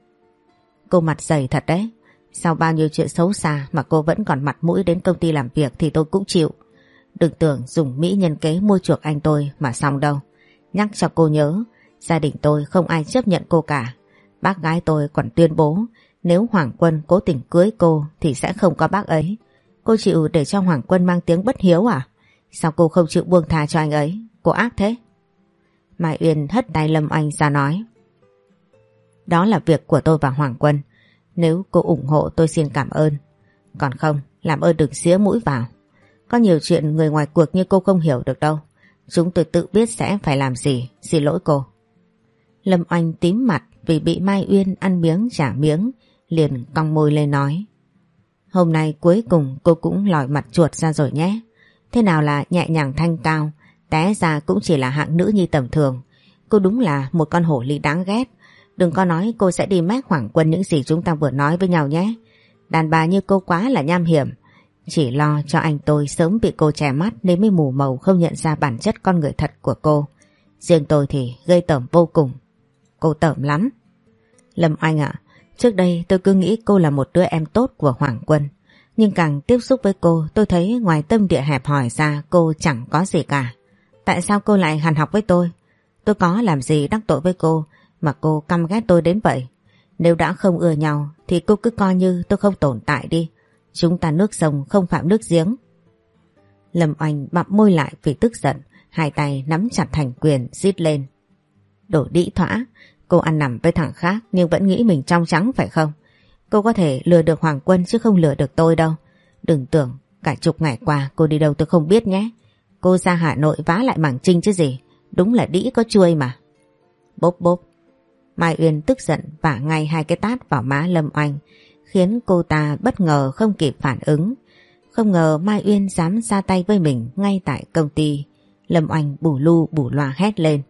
Cô mặt dày thật đấy. Sau bao nhiêu chuyện xấu xa mà cô vẫn còn mặt mũi đến công ty làm việc thì tôi cũng chịu. Đừng tưởng dùng mỹ nhân kế mua chuộc anh tôi mà xong đâu. Nhắc cho cô nhớ, gia đình tôi không ai chấp nhận cô cả. Bác gái tôi còn tuyên bố nếu Hoàng Quân cố tình cưới cô thì sẽ không có bác ấy. Cô chịu để cho Hoàng Quân mang tiếng bất hiếu à? Sao cô không chịu buông tha cho anh ấy? Cô ác thế. Mai Uyên hất tay Lâm Anh ra nói. Đó là việc của tôi và Hoàng Quân. Nếu cô ủng hộ tôi xin cảm ơn. Còn không, làm ơn đừng xía mũi vào. Có nhiều chuyện người ngoài cuộc như cô không hiểu được đâu. Chúng tôi tự biết sẽ phải làm gì. Xin lỗi cô. Lâm oanh tím mặt vì bị Mai Uyên ăn miếng trả miếng, liền cong môi lên nói. Hôm nay cuối cùng cô cũng lòi mặt chuột ra rồi nhé. Thế nào là nhẹ nhàng thanh cao, té ra cũng chỉ là hạng nữ nhi tầm thường. Cô đúng là một con hổ ly đáng ghét. Đừng có nói cô sẽ đi mát khoảng Quân những gì chúng ta vừa nói với nhau nhé. Đàn bà như cô quá là nham hiểm. Chỉ lo cho anh tôi sớm bị cô che mắt nên mới mù màu không nhận ra bản chất con người thật của cô. Riêng tôi thì gây tởm vô cùng. Cô tởm lắm. Lâm Anh ạ, trước đây tôi cứ nghĩ cô là một đứa em tốt của Hoàng Quân. Nhưng càng tiếp xúc với cô tôi thấy ngoài tâm địa hẹp hỏi ra cô chẳng có gì cả. Tại sao cô lại hàn học với tôi? Tôi có làm gì đắc tội với cô mà cô căm ghét tôi đến vậy? Nếu đã không ưa nhau thì cô cứ coi như tôi không tồn tại đi. Chúng ta nước sông không phạm nước giếng. Lâm Oanh bặm môi lại vì tức giận, hai tay nắm chặt thành quyền rít lên. Đổ đĩ thỏa, cô ăn nằm với thằng khác nhưng vẫn nghĩ mình trong trắng phải không? Cô có thể lừa được Hoàng Quân chứ không lừa được tôi đâu. Đừng tưởng cả chục ngày qua cô đi đâu tôi không biết nhé. Cô ra Hà Nội vá lại mảng trinh chứ gì. Đúng là đĩ có chuôi mà. Bốp bốp. Mai Uyên tức giận vả ngay hai cái tát vào má Lâm Oanh khiến cô ta bất ngờ không kịp phản ứng. Không ngờ Mai Uyên dám ra tay với mình ngay tại công ty. Lâm Oanh bù lu bù loa hét lên.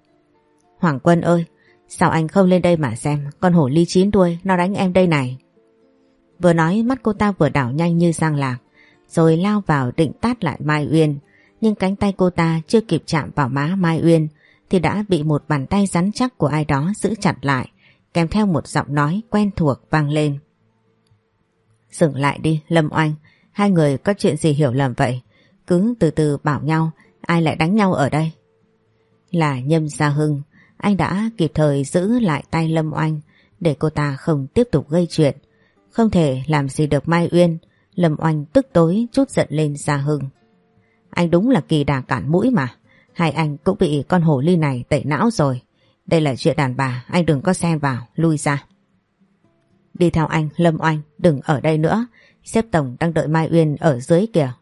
Hoàng Quân ơi, sao anh không lên đây mà xem, con hổ ly chín đuôi nó đánh em đây này. Vừa nói mắt cô ta vừa đảo nhanh như giang lạc, rồi lao vào định tát lại Mai Uyên. Nhưng cánh tay cô ta chưa kịp chạm vào má Mai Uyên thì đã bị một bàn tay rắn chắc của ai đó giữ chặt lại, kèm theo một giọng nói quen thuộc vang lên. Dừng lại đi, Lâm Oanh, hai người có chuyện gì hiểu lầm vậy? Cứ từ từ bảo nhau, ai lại đánh nhau ở đây? Là Nhâm Gia Hưng, anh đã kịp thời giữ lại tay Lâm Oanh để cô ta không tiếp tục gây chuyện. Không thể làm gì được Mai Uyên, Lâm Oanh tức tối chút giận lên Gia Hưng. Anh đúng là kỳ đà cản mũi mà, hai anh cũng bị con hổ ly này tẩy não rồi. Đây là chuyện đàn bà, anh đừng có xen vào, lui ra. Đi theo anh, Lâm Oanh, đừng ở đây nữa, xếp tổng đang đợi Mai Uyên ở dưới kìa.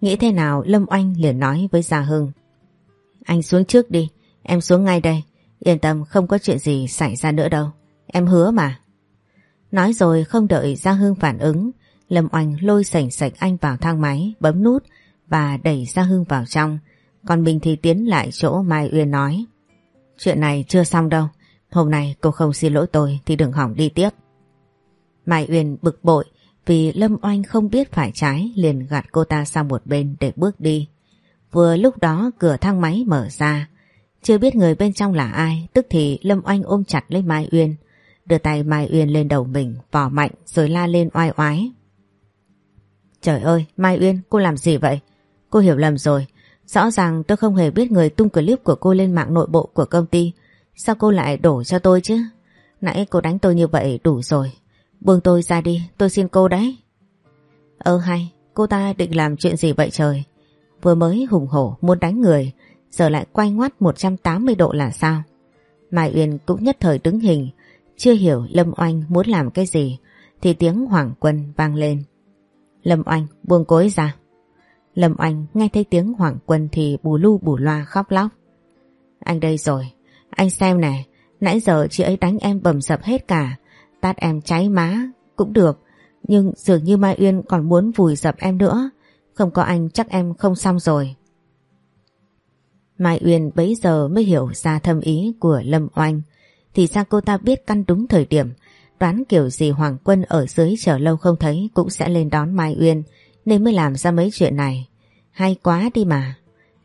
Nghĩ thế nào Lâm Oanh liền nói với Gia Hưng. Anh xuống trước đi, em xuống ngay đây, yên tâm không có chuyện gì xảy ra nữa đâu, em hứa mà. Nói rồi không đợi Gia Hưng phản ứng, Lâm Oanh lôi sảnh sạch anh vào thang máy, bấm nút và đẩy Gia Hưng vào trong. Còn mình thì tiến lại chỗ Mai Uyên nói. Chuyện này chưa xong đâu, hôm nay cô không xin lỗi tôi thì đừng hỏng đi tiếp. Mai Uyên bực bội vì Lâm Oanh không biết phải trái liền gạt cô ta sang một bên để bước đi. Vừa lúc đó cửa thang máy mở ra, chưa biết người bên trong là ai, tức thì Lâm Oanh ôm chặt lấy Mai Uyên, đưa tay Mai Uyên lên đầu mình, vò mạnh rồi la lên oai oái. Trời ơi, Mai Uyên, cô làm gì vậy? Cô hiểu lầm rồi. Rõ ràng tôi không hề biết người tung clip của cô lên mạng nội bộ của công ty. Sao cô lại đổ cho tôi chứ? Nãy cô đánh tôi như vậy đủ rồi. Buông tôi ra đi, tôi xin cô đấy. Ơ hay, cô ta định làm chuyện gì vậy trời? Vừa mới hùng hổ muốn đánh người, giờ lại quay ngoắt 180 độ là sao? Mai Uyên cũng nhất thời đứng hình, chưa hiểu Lâm Oanh muốn làm cái gì, thì tiếng Hoàng Quân vang lên. Lâm Oanh buông cối ra. Lâm Oanh nghe thấy tiếng Hoàng Quân thì bù lu bù loa khóc lóc. Anh đây rồi, anh xem nè, nãy giờ chị ấy đánh em bầm sập hết cả, tát em cháy má, cũng được, nhưng dường như Mai Uyên còn muốn vùi dập em nữa, không có anh chắc em không xong rồi. Mai Uyên bấy giờ mới hiểu ra thâm ý của Lâm Oanh, thì ra cô ta biết căn đúng thời điểm, đoán kiểu gì Hoàng Quân ở dưới chờ lâu không thấy cũng sẽ lên đón Mai Uyên, nên mới làm ra mấy chuyện này. Hay quá đi mà.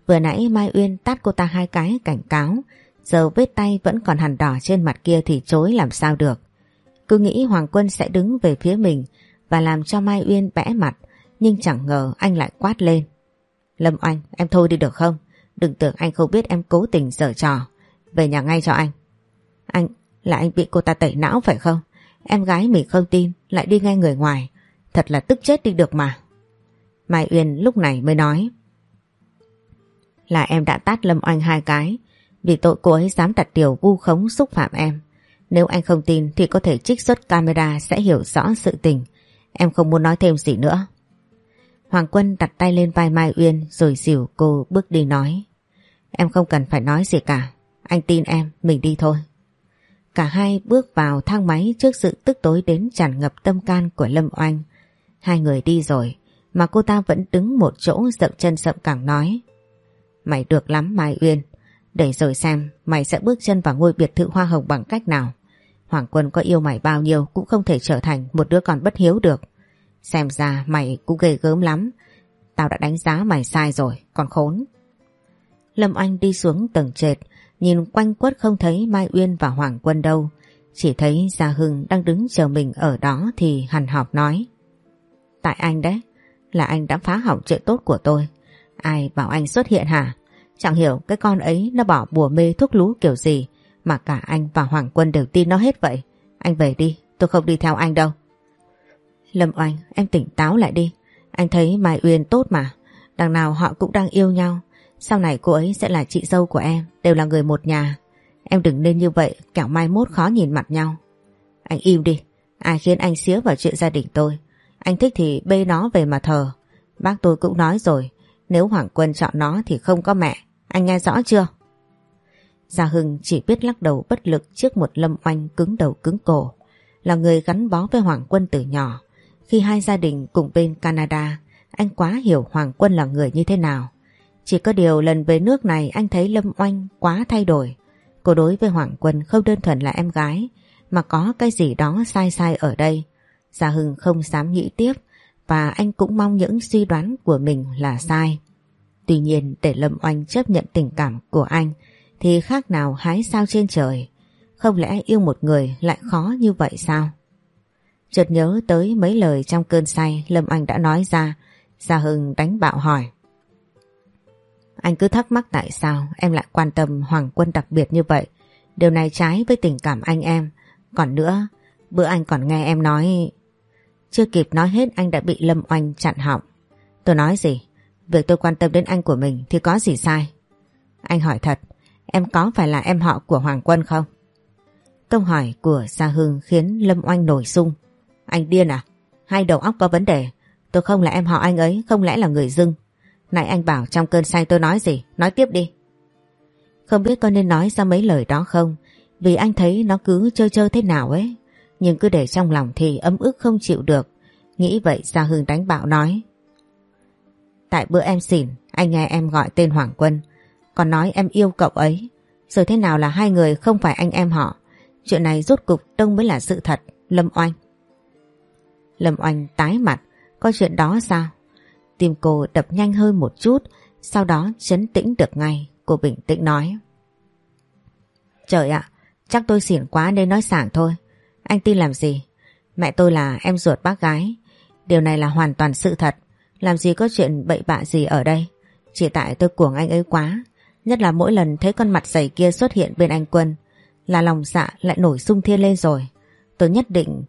Vừa nãy Mai Uyên tát cô ta hai cái cảnh cáo, giờ vết tay vẫn còn hằn đỏ trên mặt kia thì chối làm sao được. Cứ nghĩ Hoàng Quân sẽ đứng về phía mình và làm cho Mai Uyên bẽ mặt, nhưng chẳng ngờ anh lại quát lên. Lâm Oanh, em thôi đi được không? Đừng tưởng anh không biết em cố tình giở trò. Về nhà ngay cho anh. Anh, là anh bị cô ta tẩy não phải không? Em gái mình không tin, lại đi nghe người ngoài. Thật là tức chết đi được mà. Mai Uyên lúc này mới nói. Là em đã tát Lâm Oanh hai cái, vì tội cô ấy dám đặt điều vu khống xúc phạm em. Nếu anh không tin thì có thể trích xuất camera sẽ hiểu rõ sự tình. Em không muốn nói thêm gì nữa. Hoàng Quân đặt tay lên vai Mai Uyên rồi dìu cô bước đi nói. Em không cần phải nói gì cả. Anh tin em, mình đi thôi. Cả hai bước vào thang máy trước sự tức tối đến tràn ngập tâm can của Lâm Oanh. Hai người đi rồi, mà cô ta vẫn đứng một chỗ dậm chân sậm cẳng nói. Mày được lắm Mai Uyên, để rồi xem mày sẽ bước chân vào ngôi biệt thự hoa hồng bằng cách nào. Hoàng Quân có yêu mày bao nhiêu cũng không thể trở thành một đứa con bất hiếu được. Xem ra mày cũng ghê gớm lắm. Tao đã đánh giá mày sai rồi, còn khốn. Lâm Anh đi xuống tầng trệt, nhìn quanh quất không thấy Mai Uyên và Hoàng Quân đâu. Chỉ thấy Gia Hưng đang đứng chờ mình ở đó thì hằn học nói. Tại anh đấy, là anh đã phá hỏng chuyện tốt của tôi. Ai bảo anh xuất hiện hả? Chẳng hiểu cái con ấy nó bỏ bùa mê thuốc lú kiểu gì mà cả anh và Hoàng Quân đều tin nó hết vậy. Anh về đi, tôi không đi theo anh đâu. Lâm Oanh, em tỉnh táo lại đi. Anh thấy Mai Uyên tốt mà. Đằng nào họ cũng đang yêu nhau. Sau này cô ấy sẽ là chị dâu của em, đều là người một nhà. Em đừng nên như vậy, kẻo mai mốt khó nhìn mặt nhau. Anh im đi, ai khiến anh xía vào chuyện gia đình tôi. Anh thích thì bê nó về mà thờ. Bác tôi cũng nói rồi, nếu Hoàng Quân chọn nó thì không có mẹ. Anh nghe rõ chưa? Gia Hưng chỉ biết lắc đầu bất lực trước một lâm oanh cứng đầu cứng cổ. Là người gắn bó với Hoàng Quân từ nhỏ. Khi hai gia đình cùng bên Canada, anh quá hiểu Hoàng Quân là người như thế nào. Chỉ có điều lần về nước này anh thấy Lâm Oanh quá thay đổi. Cô đối với Hoàng Quân không đơn thuần là em gái, mà có cái gì đó sai sai ở đây. Gia Hưng không dám nghĩ tiếp và anh cũng mong những suy đoán của mình là sai. Tuy nhiên để Lâm Oanh chấp nhận tình cảm của anh thì khác nào hái sao trên trời. Không lẽ yêu một người lại khó như vậy sao? Chợt nhớ tới mấy lời trong cơn say Lâm Anh đã nói ra, Gia Hưng đánh bạo hỏi. Anh cứ thắc mắc tại sao em lại quan tâm Hoàng Quân đặc biệt như vậy. Điều này trái với tình cảm anh em. Còn nữa, bữa anh còn nghe em nói... Chưa kịp nói hết anh đã bị Lâm Oanh chặn họng. Tôi nói gì? Việc tôi quan tâm đến anh của mình thì có gì sai? Anh hỏi thật, em có phải là em họ của Hoàng Quân không? Câu hỏi của Sa Hưng khiến Lâm Oanh nổi sung. Anh điên à? Hai đầu óc có vấn đề. Tôi không là em họ anh ấy, không lẽ là người dưng. Nãy anh bảo trong cơn say tôi nói gì? Nói tiếp đi. Không biết có nên nói ra mấy lời đó không? Vì anh thấy nó cứ chơi chơi thế nào ấy. Nhưng cứ để trong lòng thì ấm ức không chịu được. Nghĩ vậy Gia Hưng đánh bạo nói. Tại bữa em xỉn, anh nghe em gọi tên Hoàng Quân. Còn nói em yêu cậu ấy. Rồi thế nào là hai người không phải anh em họ. Chuyện này rốt cục đông mới là sự thật, Lâm Oanh. Lâm Oanh tái mặt, có chuyện đó sao? Tim cô đập nhanh hơn một chút, sau đó chấn tĩnh được ngay, cô bình tĩnh nói. Trời ạ, chắc tôi xỉn quá nên nói sảng thôi. Anh tin làm gì? Mẹ tôi là em ruột bác gái. Điều này là hoàn toàn sự thật. Làm gì có chuyện bậy bạ gì ở đây. Chỉ tại tôi cuồng anh ấy quá. Nhất là mỗi lần thấy con mặt dày kia xuất hiện bên anh Quân. Là lòng dạ lại nổi sung thiên lên rồi. Tôi nhất định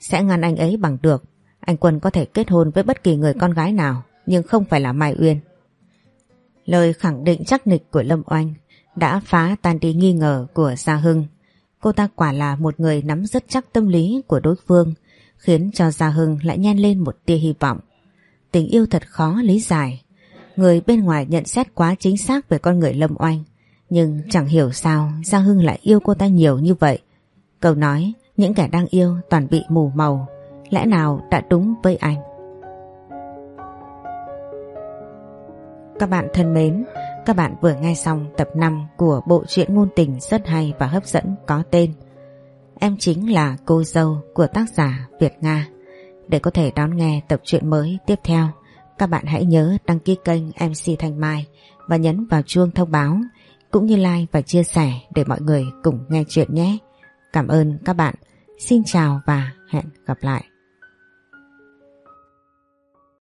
sẽ ngăn anh ấy bằng được. Anh Quân có thể kết hôn với bất kỳ người con gái nào. Nhưng không phải là Mai Uyên. Lời khẳng định chắc nịch của Lâm Oanh đã phá tan đi nghi ngờ của Gia Hưng. Cô ta quả là một người nắm rất chắc tâm lý của đối phương, khiến cho Gia Hưng lại nhen lên một tia hy vọng. Tình yêu thật khó lý giải. Người bên ngoài nhận xét quá chính xác về con người Lâm Oanh, nhưng chẳng hiểu sao Gia Hưng lại yêu cô ta nhiều như vậy. Câu nói, những kẻ đang yêu toàn bị mù màu, lẽ nào đã đúng với anh? Các bạn thân mến, các bạn vừa nghe xong tập 5 của bộ truyện ngôn tình rất hay và hấp dẫn có tên Em chính là cô dâu của tác giả Việt Nga. Để có thể đón nghe tập truyện mới tiếp theo, các bạn hãy nhớ đăng ký kênh MC Thanh Mai và nhấn vào chuông thông báo cũng như like và chia sẻ để mọi người cùng nghe chuyện nhé. Cảm ơn các bạn. Xin chào và hẹn gặp lại.